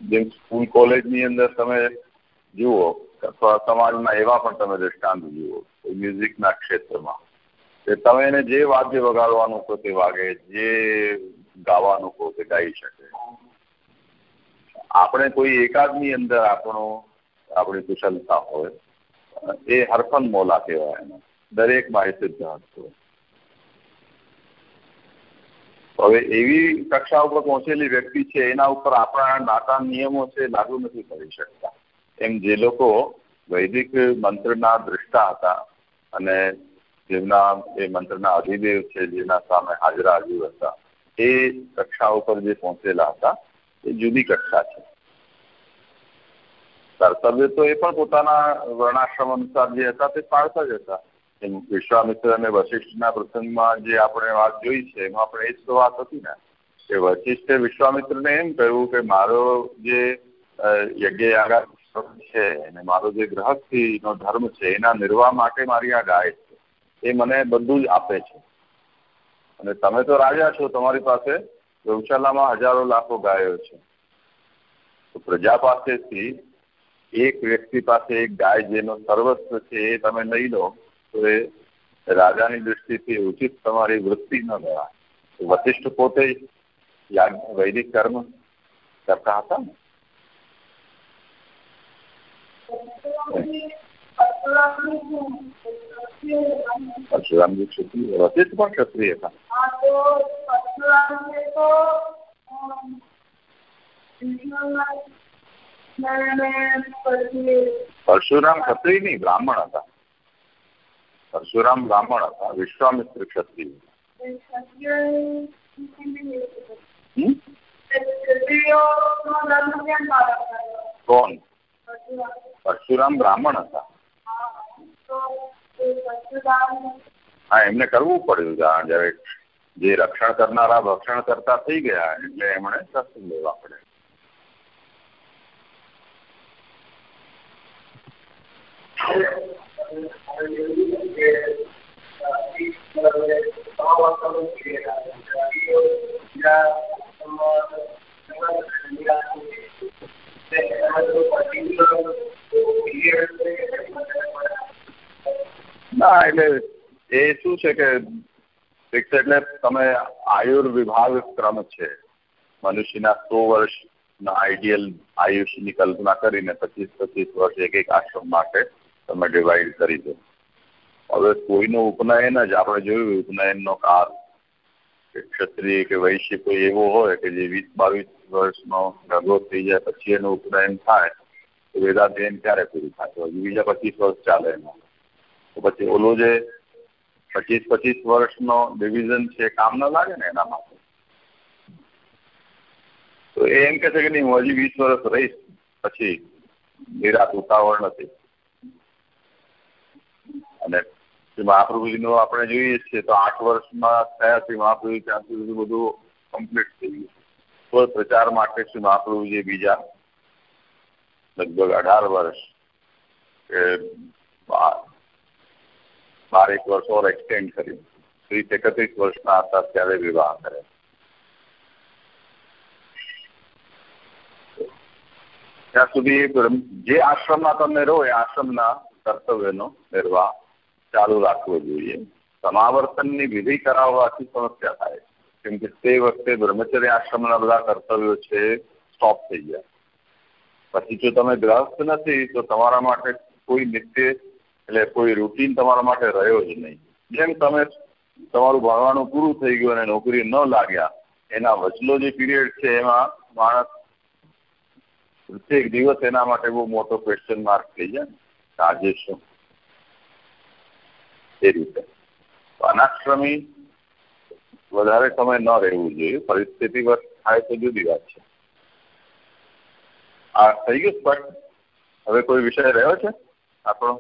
જેમ સ્કૂલ કોલેજની અંદર તમે જુઓ, અથવા સમાજમાં એવા પણ તમે દ્રષ્ટાંત જુઓ મ્યુઝિકના ક્ષેત્રમાં, કે તમે એને જે વાદ્ય વગાડવાનું કહો તે વાગે, જે ગાવાનું કહો તે ગાઈ શકે. આપણે કોઈ એકાદની અંદર આપણો આપણી કુશળતા હોય, એ હરફન મોલા કહેવાય એને. દરેકમાં બાય સિદ્ધાંત હવે એવી કક્ષા ઉપર પહોંચેલી વ્યક્તિ છે, એના ઉપર આપણા નાતા નિયમો છે, લાગુ નથી કરી શકતા. એમ જે લોકો વૈદિક મંત્રના દ્રષ્ટા હતા અને જેમના એ મંત્રના અધિદેવ છે, જેના સામે હાજરા હાજર હતા, એ કક્ષા ઉપર જે પહોંચેલા હતા, એ જુદી કક્ષા છે. કર્તવ્ય તો એ પણ પોતાના વર્ણાશ્રમ અનુસાર જે હતા તે પાળતા જ હતા. વિશ્વામિત્ર અને વશિષ્ઠના પ્રસંગમાં જે આપણે વાત જોઈ છે, એમાં આપણે એ જ તો વાત હતી ને. કે વશિષ્ઠે વિશ્વામિત્રને એમ કહ્યું કે મારો જે યજ્ઞ યાગા છે અને મારો જે ગ્રહસ્થીનો ધર્મ છે, એના નિર્વાહ માટે મારી આ ગાય છે. એ મને બધું જ આપે છે. અને તમે તો રાજા છો તમારી પાસે ગૌશાલામાં હજારો લાખો ગાયો છે. તો પ્રજા પાસેથી એક વ્યક્તિ પાસે એક ગાય જેનો સર્વસ્વ છે એ તમે લઈ લો તો એ રાજાની દૃષ્ટિથી ઉચિત તમારી વૃત્તિ ન ગણાય. વશિષ્ઠ પોતે વૈદિક કર્મ કરતા હતા ને? પરશુરામજી હતા. પરશુરામ ક્ષત્રિય નહીં બ્રાહ્મણ હતા. પરશુરામ બ્રાહ્મણ હતા વિશ્વામિત્ર ક્ષત્રિય કોણ પરશુરામ બ્રાહ્મણ હતા હા એમને કરવું પડ્યું જયારે જે રક્ષણ કરનારા ભક્ષણ કરતા થઈ ગયા એટલે એમણે શસ્ત્ર લેવા પડે ના, એટલે એ શું છે કે ફિક્સ એટલે તમે આયુર વિભાગ ક્રમ છે. મનુષ્યના સો વર્ષના આઈડિયલ આયુષ્યની કલ્પના કરીને પચીસ પચીસ વર્ષ એક એક આશ્રમ માટે તમે ડિવાઈડ કરી દો. હવે કોઈનું ઉપનયન જ આપણે જોયું, ઉપનયનનો કાળ કે ક્ષત્રિય કે વૈશ્ય કોઈ એવો હોય કે જે વીસ, બાવીસ વર્ષનો ગર્ભો થઈ જાય પછી એનું ઉપનયન થાય, તો વેદાધ્યયન ક્યારે પૂરું થાય? હજી બીજા પચીસ વર્ષ ચાલે એમાં. તો પછી ઓલો જે પચીસ પચીસ વર્ષનો ડિવિઝન છે, કામ ન લાગે ને એના માટે? તો એ એમ કે છે કે નહીં, હું હજી વીસ વર્ષ રહીશ, પછી નિરાત ઉતાવળ નથી. અને મહાપ્રભુજીનું આપણે જોઈએ છીએ, તો આઠ વર્ષમાં થયા શ્રી મહાપ્રભુજી ત્યાં સુધી બધું કમ્પ્લીટ થઈ ગયું તો પ્રચાર માટે શ્રી મહાપ્રભુજી બીજા. લગભગ અઢાર વર્ષ કે બારેક વર્ષ ઓર એક્સટેન્ડ કર્યું ત્રીસ એકત્રીસ વર્ષના હતા ત્યારે વિવાહ કરે? ત્યાં સુધી જે આશ્રમમાં તમે રહો એ આશ્રમના કર્તવ્યનો નિર્વાહ ચાલુ રાખવો જોઈએ. સમાવર્તનની વિધિ કરાવવાથી સમસ્યા થાય. કેમ કે તે વખતે બ્રહ્મચર્ય આશ્રમના બધા કર્તવ્યો છે સ્ટોપ થઈ ગયા. પછી જો તમે ગ્રસ્ત નથી, તો તમારા માટે કોઈ નિત્ય એટલે કોઈ રૂટીન તમારા માટે રહ્યો જ નહીં. જેમ તમે તમારું ભણવાનું પૂરું થઈ ગયું અને નોકરી ન લાગ્યા, એના વચલો જે પીરિયડ છે એમાં માણસ પ્રત્યેક દિવસ એના માટે બહુ મોટો ક્વેશ્ચન માર્ક થઈ જાય. આજે શું? એ રીતે. અનાશ્રમી વધારે સમય ન રહેવું જોઈએ. પરિસ્થિતિ વર્ષ થાય તો જુદી વાત છે. આ થઈ ગયું સ્પષ્ટ? હવે કોઈ વિષય રહ્યો છે? આપણો?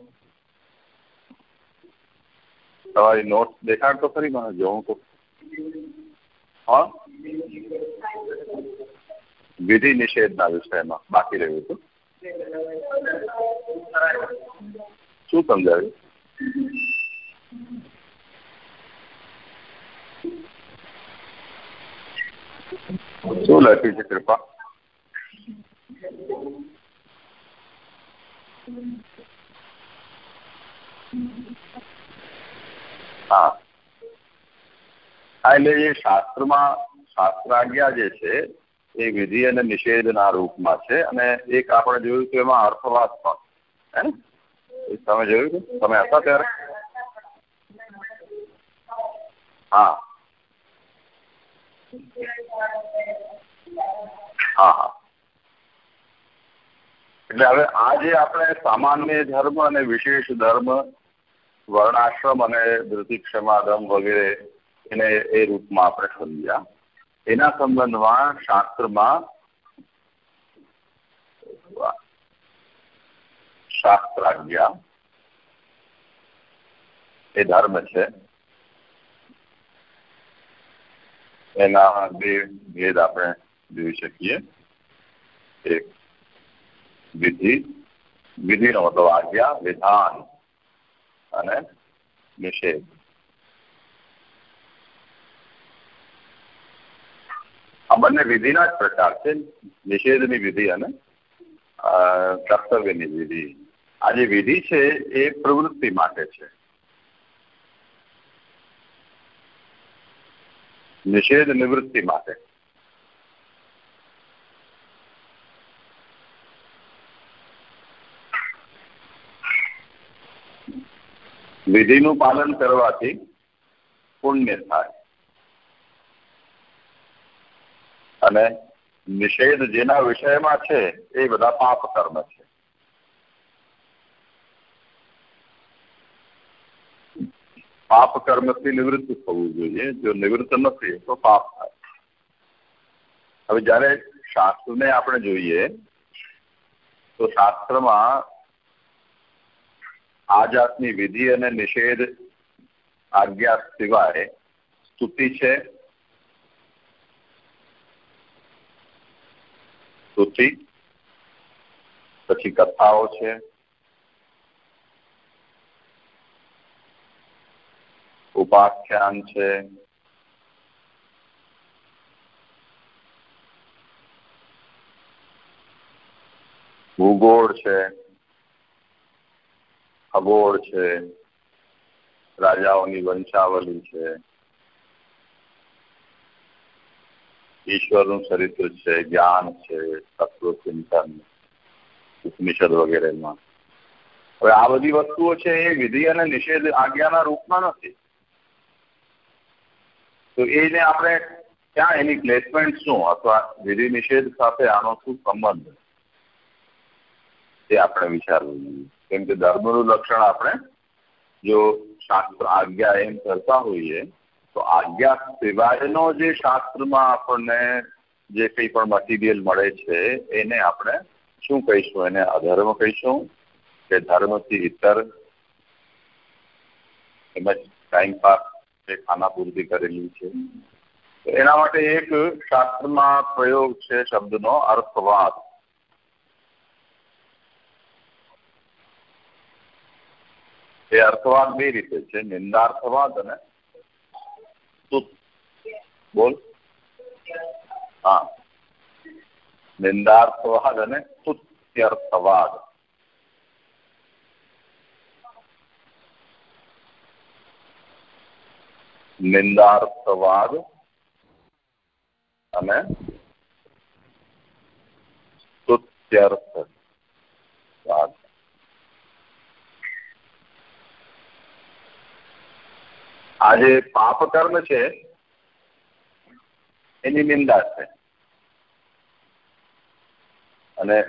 તમારી નોટ દેખાડ તો ખરી મને જોઉં તો હા? વિધિ નિષેધના વિષયમાં બાકી રહ્યું હતું. શું સમજાવ્યું શું લખ્યું છે કૃપા હા હા એટલે એ શાસ્ત્રમાં શાસ્ત્રાજ્ઞા જે છે એ વિધિ અને નિષેધના રૂપમાં છે અને એક આપણે જોયું કે એમાં અર્થવાદ પણ હે તમે જોયું કે તમે હતા ત્યારે હા. હા હા. એટલે હવે આ જે આપણે સામાન્ય ધર્મ અને વિશેષ ધર્મ, વર્ણાશ્રમ અને ધૃતિક્ષમાધમ વગેરે એને એ રૂપમાં આપણે સમજ્યા એના સંબંધમાં શાસ્ત્રમાં શાસ્ત્રાજ્ઞા એ ધર્મ છે. એના બે ભેદ આપણે જોઈ શકીએ. એક વિધિ, વિધિનો મતલબ આજ્ઞા, વિધાન અને નિષેધ. આ બંને વિધિના જ પ્રકાર છે, નિષેધની વિધિ અને કર્તવ્યની વિધિ. આ જે વિધિ છે એ પ્રવૃત્તિ માટે છે. નિષેધ નિવૃત્તિ માટે વિધિનું પાલન કરવાથી પુણ્ય થાય અને નિષેધ જેના વિષયમાં છે એ બધા પાપ કર્મ છે પાપ કર્મથી નિવૃત્ત થવું જોઈએ. જો નિવૃત્ત નથી, તો પાપ થાય. હવે જ્યારે શાસ્ત્રને આપણે જોઈએ, તો શાસ્ત્રમાં આ જાતની વિધિ અને નિષેધ આજ્ઞા સિવાય સ્તુતિ છે. સ્તુતિ, પછી કથાઓ છે. ઉપાખ્યાન છે. ભૂગોળ છે. ખગોળ છે. રાજાઓની વંશાવલી છે. ઈશ્વરનું ચરિત્ર છે જ્ઞાન છે તત્વચિંતન ઉપનિષદ વગેરેમાં. હવે આ બધી વસ્તુઓ છે એ વિધિ અને નિષેધ આજ્ઞાના રૂપમાં નથી. તો એને આપણે ક્યાં એની પ્લેસમેન્ટ શું? અથવા વિધિ નિષેધ સાથે આનો શું સંબંધ? એ આપણે વિચારવું જોઈએ. કેમ કે ધર્મનું લક્ષણ આપણે જો શાસ્ત્ર આજ્ઞા એમ કરતા હોઈએ, તો આજ્ઞા સિવાયનો જે શાસ્ત્રમાં આપણને જે કંઈ પણ મટીરિયલ મળે છે, એને આપણે શું કહીશું? એને અધર્મ કહીશું કે ધર્મથી ઇતર એમ જ ટાઈમ પાસ જે ખાનાપૂર્તિ કરેલી છે. એના માટે એક શાસ્ત્રમાં પ્રયોગ છે શબ્દનો અર્થવાદ. એ અર્થવાદ બે રીતે છે, નિંદાર્થવાદ અને બોલ. હા. નિંદાર્થવાદ અને સ્તુત્યર્થવાદ નિંદાર્થવાદ અને સ્તુત્યર્થવાદ. આ જે પાપ કર્મ છે, એની નિંદા છે. અને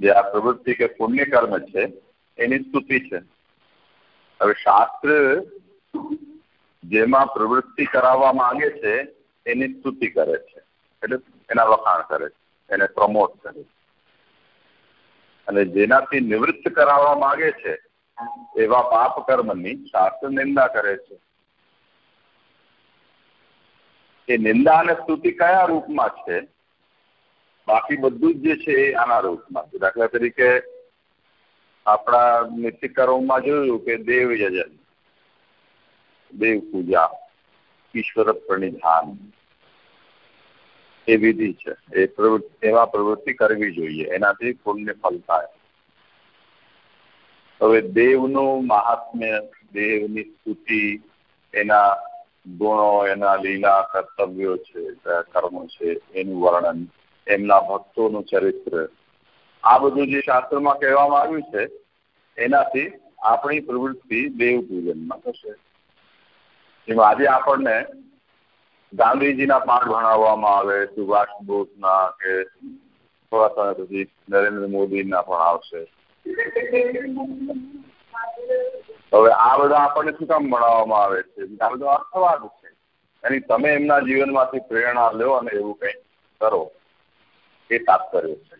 જે આ પ્રવૃત્તિ કે પુણ્ય કર્મ છે, એની સ્તુતિ છે. હવે શાસ્ત્ર જેમાં પ્રવૃત્તિ કરાવવા માંગે છે, એની સ્તુતિ કરે છે. એટલે એના વખાણ કરે છે, એને પ્રમોટ કરે છે. અને જેનાથી નિવૃત્ત કરાવવા માંગે છે, એવા પાપ કર્મની શાસ્ત્ર નિંદા કરે છે. એ નિંદા અને સ્તુતિ કયા રૂપમાં છે? બાકી બધું જ જે છે એ આના રૂપમાં છે. દાખલા તરીકે આપણા નિત્યકર્મમાં જોયું કે દેવ યજન. દેવ પૂજા ઈશ્વર પ્રણિધાન એ વિધિ છે. એ પ્રવૃત્તિ, એવા પ્રવૃત્તિ કરવી જોઈએ. એનાથી પુણ્ય ફલ થાય. હવે દેવનું મહાત્મ્ય, દેવની સ્તુતિ, એના ગુણો, એના લીલા કર્તવ્યો છે કર્મો છે, એનું વર્ણન, એમના ભક્તોનું ચરિત્ર, આ બધું જે શાસ્ત્રમાં કહેવામાં આવ્યું છે, એનાથી આપણી પ્રવૃત્તિ દેવ પૂજનમાં થશે. જેમાં આજે આપણને ગાંધીજીના પાઠ ભણાવવામાં આવે, સુભાષ બોઝના કે થોડા સમય પછી નરેન્દ્ર મોદીના પણ આવશે. હવે આ બધા આપણને શું કામ ભણાવવામાં આવે છે? આ બધો અર્થવાદ છે. એની તમે એમના જીવનમાંથી પ્રેરણા લો અને એવું કંઈક કરો. એ તાત્પર્ય છે.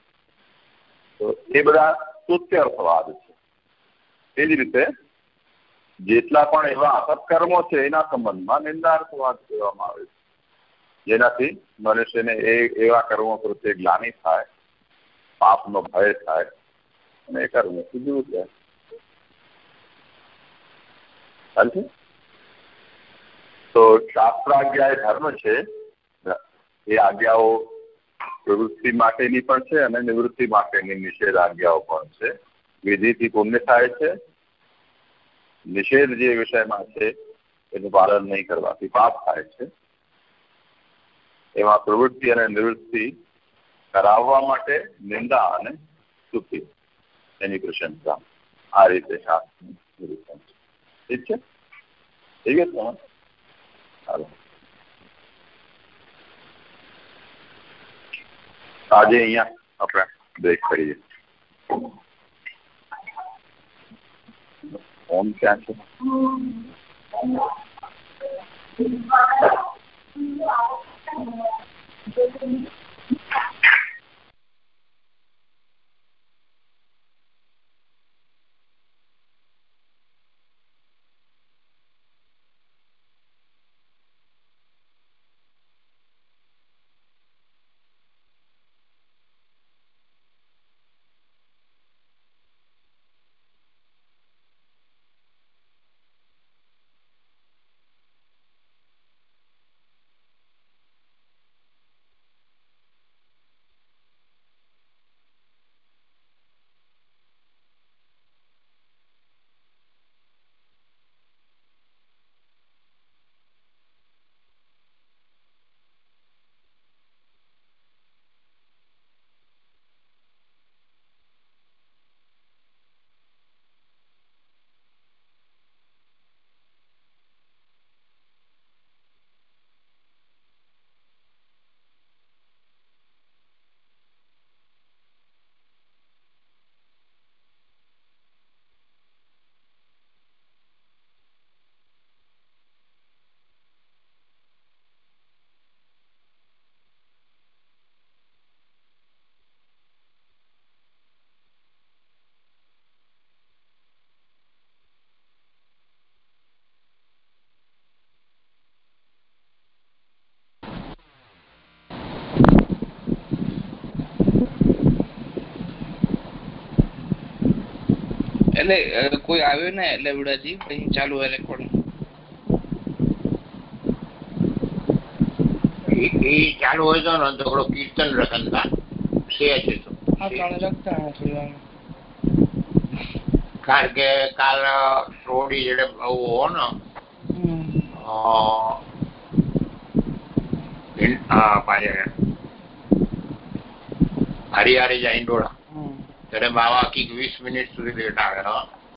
તો એ બધા સૂત્ય અર્થવાદ છે. એ જ રીતે જેટલા પણ એવા અસત્કર્મો છે, એના સંબંધમાં નિંદાર્થવાદ કહેવામાં આવે છે. જેનાથી મનુષ્યને એ, એવા કર્મો પ્રત્યે ગ્લાની થાય, પાપનો ભય થાય, અને એ કર્મથી દૂર જાય ચાલશે? તો શાસ્ત્રાજ્ઞા એ ધર્મ છે, એ આજ્ઞાઓ પ્રવૃત્તિ માટેની પણ છે અને નિવૃત્તિ માટેની નિષેધ આજ્ઞાઓ પણ છે. વિધિથી પુણ્ય થાય છે નિષેધ જે વિષયમાં છે, એનું પાલન નહીં કરવાથી પાપ થાય છે. એમાં પ્રવૃત્તિ અને નિવૃત્તિ કરાવવા માટે નિંદા અને સ્તુતિ. એની પ્રશંસા આ રીતે છે. ઠીક છે? ઠીક છે ચાલો આજે અહીંયા આપણે બ્રેક કરીએ. ફોન ક્યાં છે? એટલે કોઈ આવ્યો ને એટલે ઉડાજી પછી ચાલુ હોય રેકોર્ડ એ ચાલુ હોય તો ને થોડો કીર્તન રખનતા છે છે તો. કારણ કે કાલ થોડી જડે આવું હો ને હરિયાળી જાય હમ. ત્યારે બાવા આખી વીસ મિનિટ સુધી લેટ આવે હો.